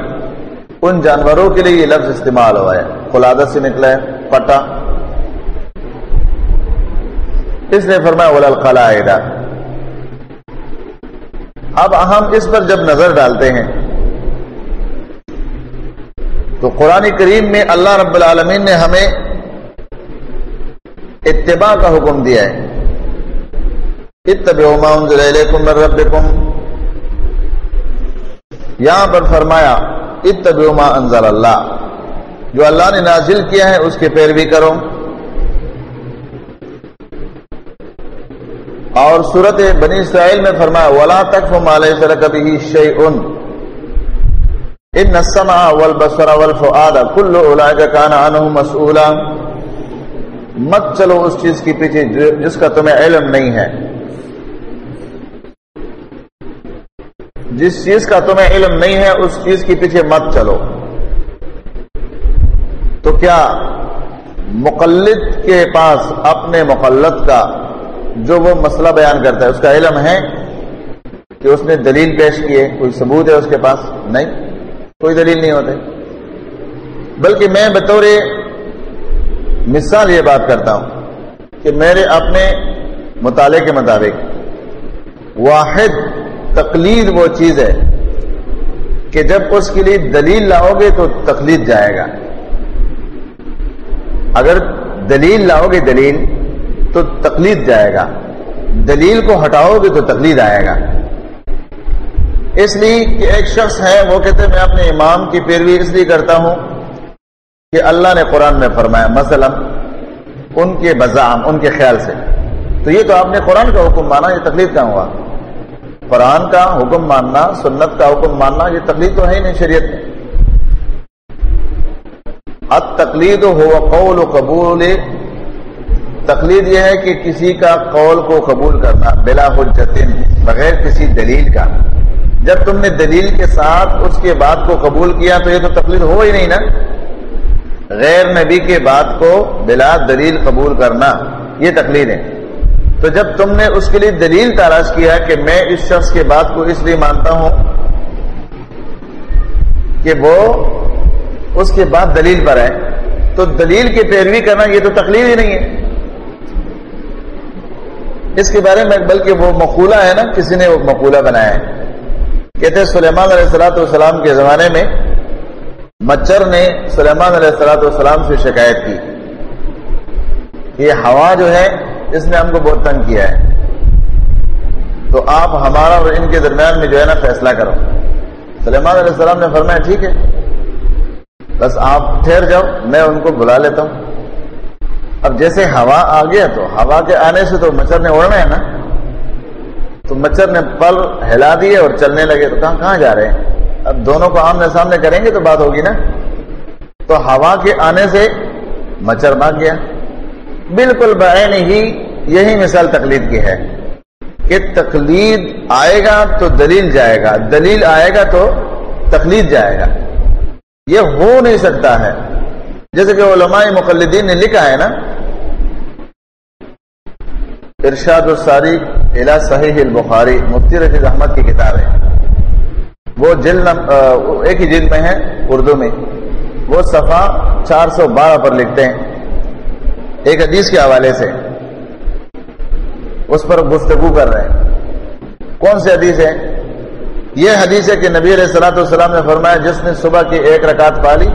ان جانوروں کے لیے یہ لفظ استعمال ہوا ہے۔ قلادہ سے نکلا ہے، پٹا۔ اس نے فرمایا، ولل قلعہ اب ہم اس پر جب نظر ڈالتے ہیں، تو قرآن کریم میں اللہ رب العالمین نے ہمیں اتباع کا حکم دیا ہے۔ اتبعوا ما انزل الیکم من ربکم۔ یہاں پر فرمایا، اتبعوا ما انزل اللہ۔ جو اللہ نے نازل کیا ہے، اس کی پیروی کرو۔ اور صورت بنی اسرائیل میں فرمایا، ولا تک ما ليس لك به شيء۔ ان السمع والبصر والفؤاد كل اولئك كان عنه مسؤولا مت چلو اس چیز کے پیچھے جس کا تمہیں علم نہیں ہے۔ جس چیز کا تمہیں علم نہیں ہے، اس چیز کے پیچھے مت چلو۔ تو کیا مقلد کے پاس اپنے مقلد کا جو وہ مسئلہ بیان کرتا ہے، اس کا علم ہے کہ اس نے دلیل پیش کیے کوئی ثبوت ہے اس کے پاس؟ نہیں، کوئی دلیل نہیں ہوتے۔ بلکہ میں بطور مثال یہ بات کرتا ہوں کہ میرے اپنے مطالعے کے مطابق واحد تقلید وہ چیز ہے کہ جب اس کے لیے دلیل لاؤ گے تو تقلید جائے گا۔ اگر دلیل لاؤ گے دلیل تو تقلید جائے گا۔ دلیل کو ہٹاؤ گے تو تقلید آئے گا۔ اس لیے کہ ایک شخص ہے، وہ کہتے میں اپنے امام کی پیروی اس لیے کرتا ہوں کہ اللہ نے قرآن میں فرمایا، مثلا ان کے بزام، ان کے خیال سے۔ تو یہ تو آپ نے قرآن کا حکم مانا، یہ تکلیف کہاں ہوا؟ قرآن کا حکم ماننا، سنت کا حکم ماننا، یہ تکلیف تو ہے ہی نہیں شریعت میں۔ اب تقلید ہو قول و قبول۔ تقلید یہ ہے کہ کسی کا قول کو قبول کرنا بلا حجت، بغیر کسی دلیل کا۔ جب تم نے دلیل کے ساتھ اس کے بات کو قبول کیا تو یہ تو تکلیف ہو ہی نہیں نا۔ غیر نبی کے بات کو بلا دلیل قبول کرنا، یہ تکلیف ہے۔ تو جب تم نے اس کے لیے دلیل تلاش کیا کہ میں اس شخص کے بات کو اس لیے مانتا ہوں کہ وہ اس کے بعد دلیل پر ہے، تو دلیل کی پیروی کرنا یہ تو تکلیف ہی نہیں ہے۔ اس کے بارے میں بلکہ وہ مقولہ ہے نا، کسی نے وہ مقولہ بنایا ہے۔ کہتے سلیمان علیہ السلاۃ والسلام کے زمانے میں مچھر نے سلیمان علیہ السلاۃ والسلام سے شکایت کی۔ یہ ہوا جو ہے اس نے ہم کو بہت تنگ کیا ہے۔ تو آپ ہمارا اور ان کے درمیان میں جو ہے نا فیصلہ کرو۔ سلیمان علیہ السلام نے فرمایا، ٹھیک ہے۔ بس آپ ٹھہر جاؤ، میں ان کو بلا لیتا ہوں۔ اب جیسے ہوا آ گیا تو، ہوا کے آنے سے تو مچھر نے اڑنا ہے نا۔ تو مچھر نے پل ہلا دیے اور چلنے لگے۔ تو کہاں کہاں جا رہے ہیں؟ اب دونوں کو آمنے سامنے کریں گے تو بات ہوگی نا۔ تو ہوا کے آنے سے مچھر بھاگ گیا۔ بالکل بعین ہی یہی مثال تقلید کی ہے کہ تقلید آئے گا تو دلیل جائے گا، دلیل آئے گا تو تقلید جائے گا۔ یہ ہو نہیں سکتا ہے۔ جیسے کہ علماء مقلدین نے لکھا ہے نا، ارشاد الساری الى صحیح البخاری، مفتی رشید احمد کی کتاب ہے۔ وہ جلد ایک ہی جلد میں ہے، اردو میں۔ وہ صفحہ چار سو بارہ پر لکھتے ہیں۔ ایک حدیث کے حوالے سے اس پر گفتگو کر رہے ہیں۔ کون سی حدیث ہے؟ یہ حدیث ہے کہ نبی علیہ السلاۃ والسلام نے فرمایا، جس نے صبح کی ایک رکعت پالی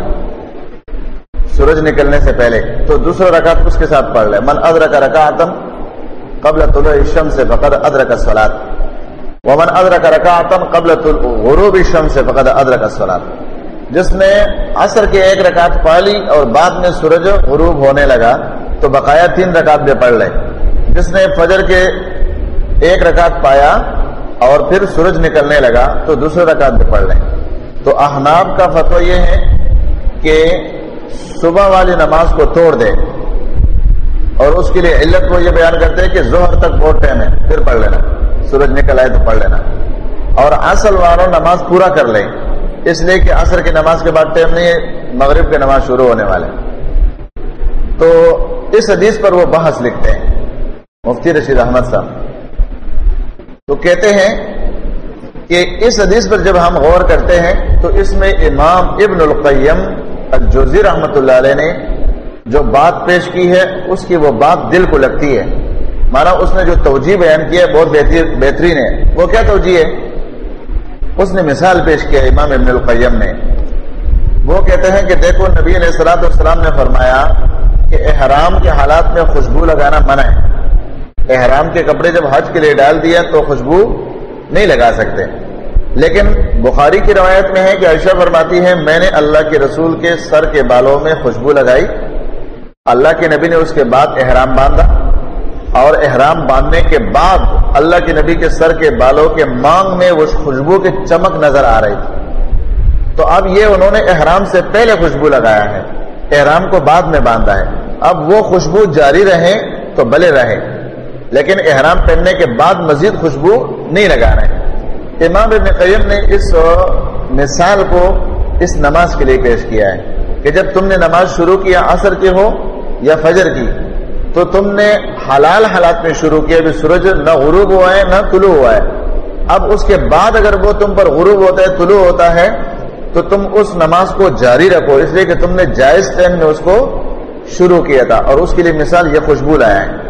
سورج نکلنے سے پہلے، تو دوسرا رکعت اس کے ساتھ پڑھ لے۔ من ادرک رکعتم قبل طلوع الشمس فقد ادرک الصلاۃ ومن ادرک رکعتا قبل غروب الشمس فقد ادرک الصلاۃ جس نے عصر کے ایک رکعت پالی اور بعد میں سورج غروب ہونے لگا تو بقایا تین رکعت بھی پڑھ لے۔ جس نے فجر کے ایک رکعت پایا اور پھر سورج نکلنے لگا تو دوسرے رکعت بھی پڑھ لیں۔ تو احناب کا فتویٰ یہ ہے کہ صبح والی نماز کو توڑ دے۔ اور اس کے لیے علت کو یہ بیان کرتے ہیں کہ زہر تک بہت ٹائم ہے، پھر پڑھ لینا۔ سورج نکل آئے تو پڑھ لینا۔ اور اصل والوں نماز پورا کر لیں۔ اس لیے کہ عصر کی نماز کے بعد ٹائم نہیں ہے، مغرب کی نماز شروع ہونے والے۔ تو اس حدیث پر وہ بحث لکھتے ہیں۔ مفتی رشید احمد صاحب۔ تو کہتے ہیں کہ اس حدیث پر جب ہم غور کرتے ہیں تو اس میں امام ابن القیم الجوزی رحمت اللہ علیہ نے جو بات پیش کی ہے، اس کی وہ بات دل کو لگتی ہے۔ مانا اس نے جو توجہ بیان کیا ہے، بہت بہترین ہے۔ وہ کیا توجہ ہے؟ اس نے مثال پیش کیا امام ابن القیم نے۔ وہ کہتے ہیں کہ دیکھو، نبی علیہ السلاۃ والسلام نے فرمایا کہ احرام کے حالات میں خوشبو لگانا منع ہے۔ احرام کے کپڑے جب حج کے لیے ڈال دیا تو خوشبو نہیں لگا سکتے۔ لیکن بخاری کی روایت میں ہے کہ عائشہ فرماتی ہے، میں نے اللہ کے رسول کے سر کے بالوں میں خوشبو لگائی۔ اللہ کے نبی نے اس کے بعد احرام باندھا۔ اور احرام باندھنے کے بعد اللہ کے نبی کے سر کے بالوں کے مانگ میں وہ خوشبو کی چمک نظر آ رہی تھی۔ تو اب یہ انہوں نے احرام سے پہلے خوشبو لگایا ہے۔ احرام کو بعد میں باندھا ہے۔ اب وہ خوشبو جاری رہے تو بلے رہے۔ لیکن احرام پہننے کے بعد مزید خوشبو نہیں لگا رہے امام ابن قیم نے اس مثال کو اس نماز کے لیے پیش کیا ہے کہ جب تم نے نماز شروع کیا عصر کی ہو یا فجر کی، تو تم نے حلال حالات میں شروع کیا بھی سورج نہ غروب ہوا ہے، نہ طلوع ہوا ہے۔ اب اس کے بعد اگر وہ تم پر غروب ہوتا ہے، طلوع ہوتا ہے تو تم اس نماز کو جاری رکھو، اس لیے کہ تم نے جائز ٹائم میں اس کو شروع کیا تھا۔ اور اس کے لیے مثال یہ خوشبو لایا ہے۔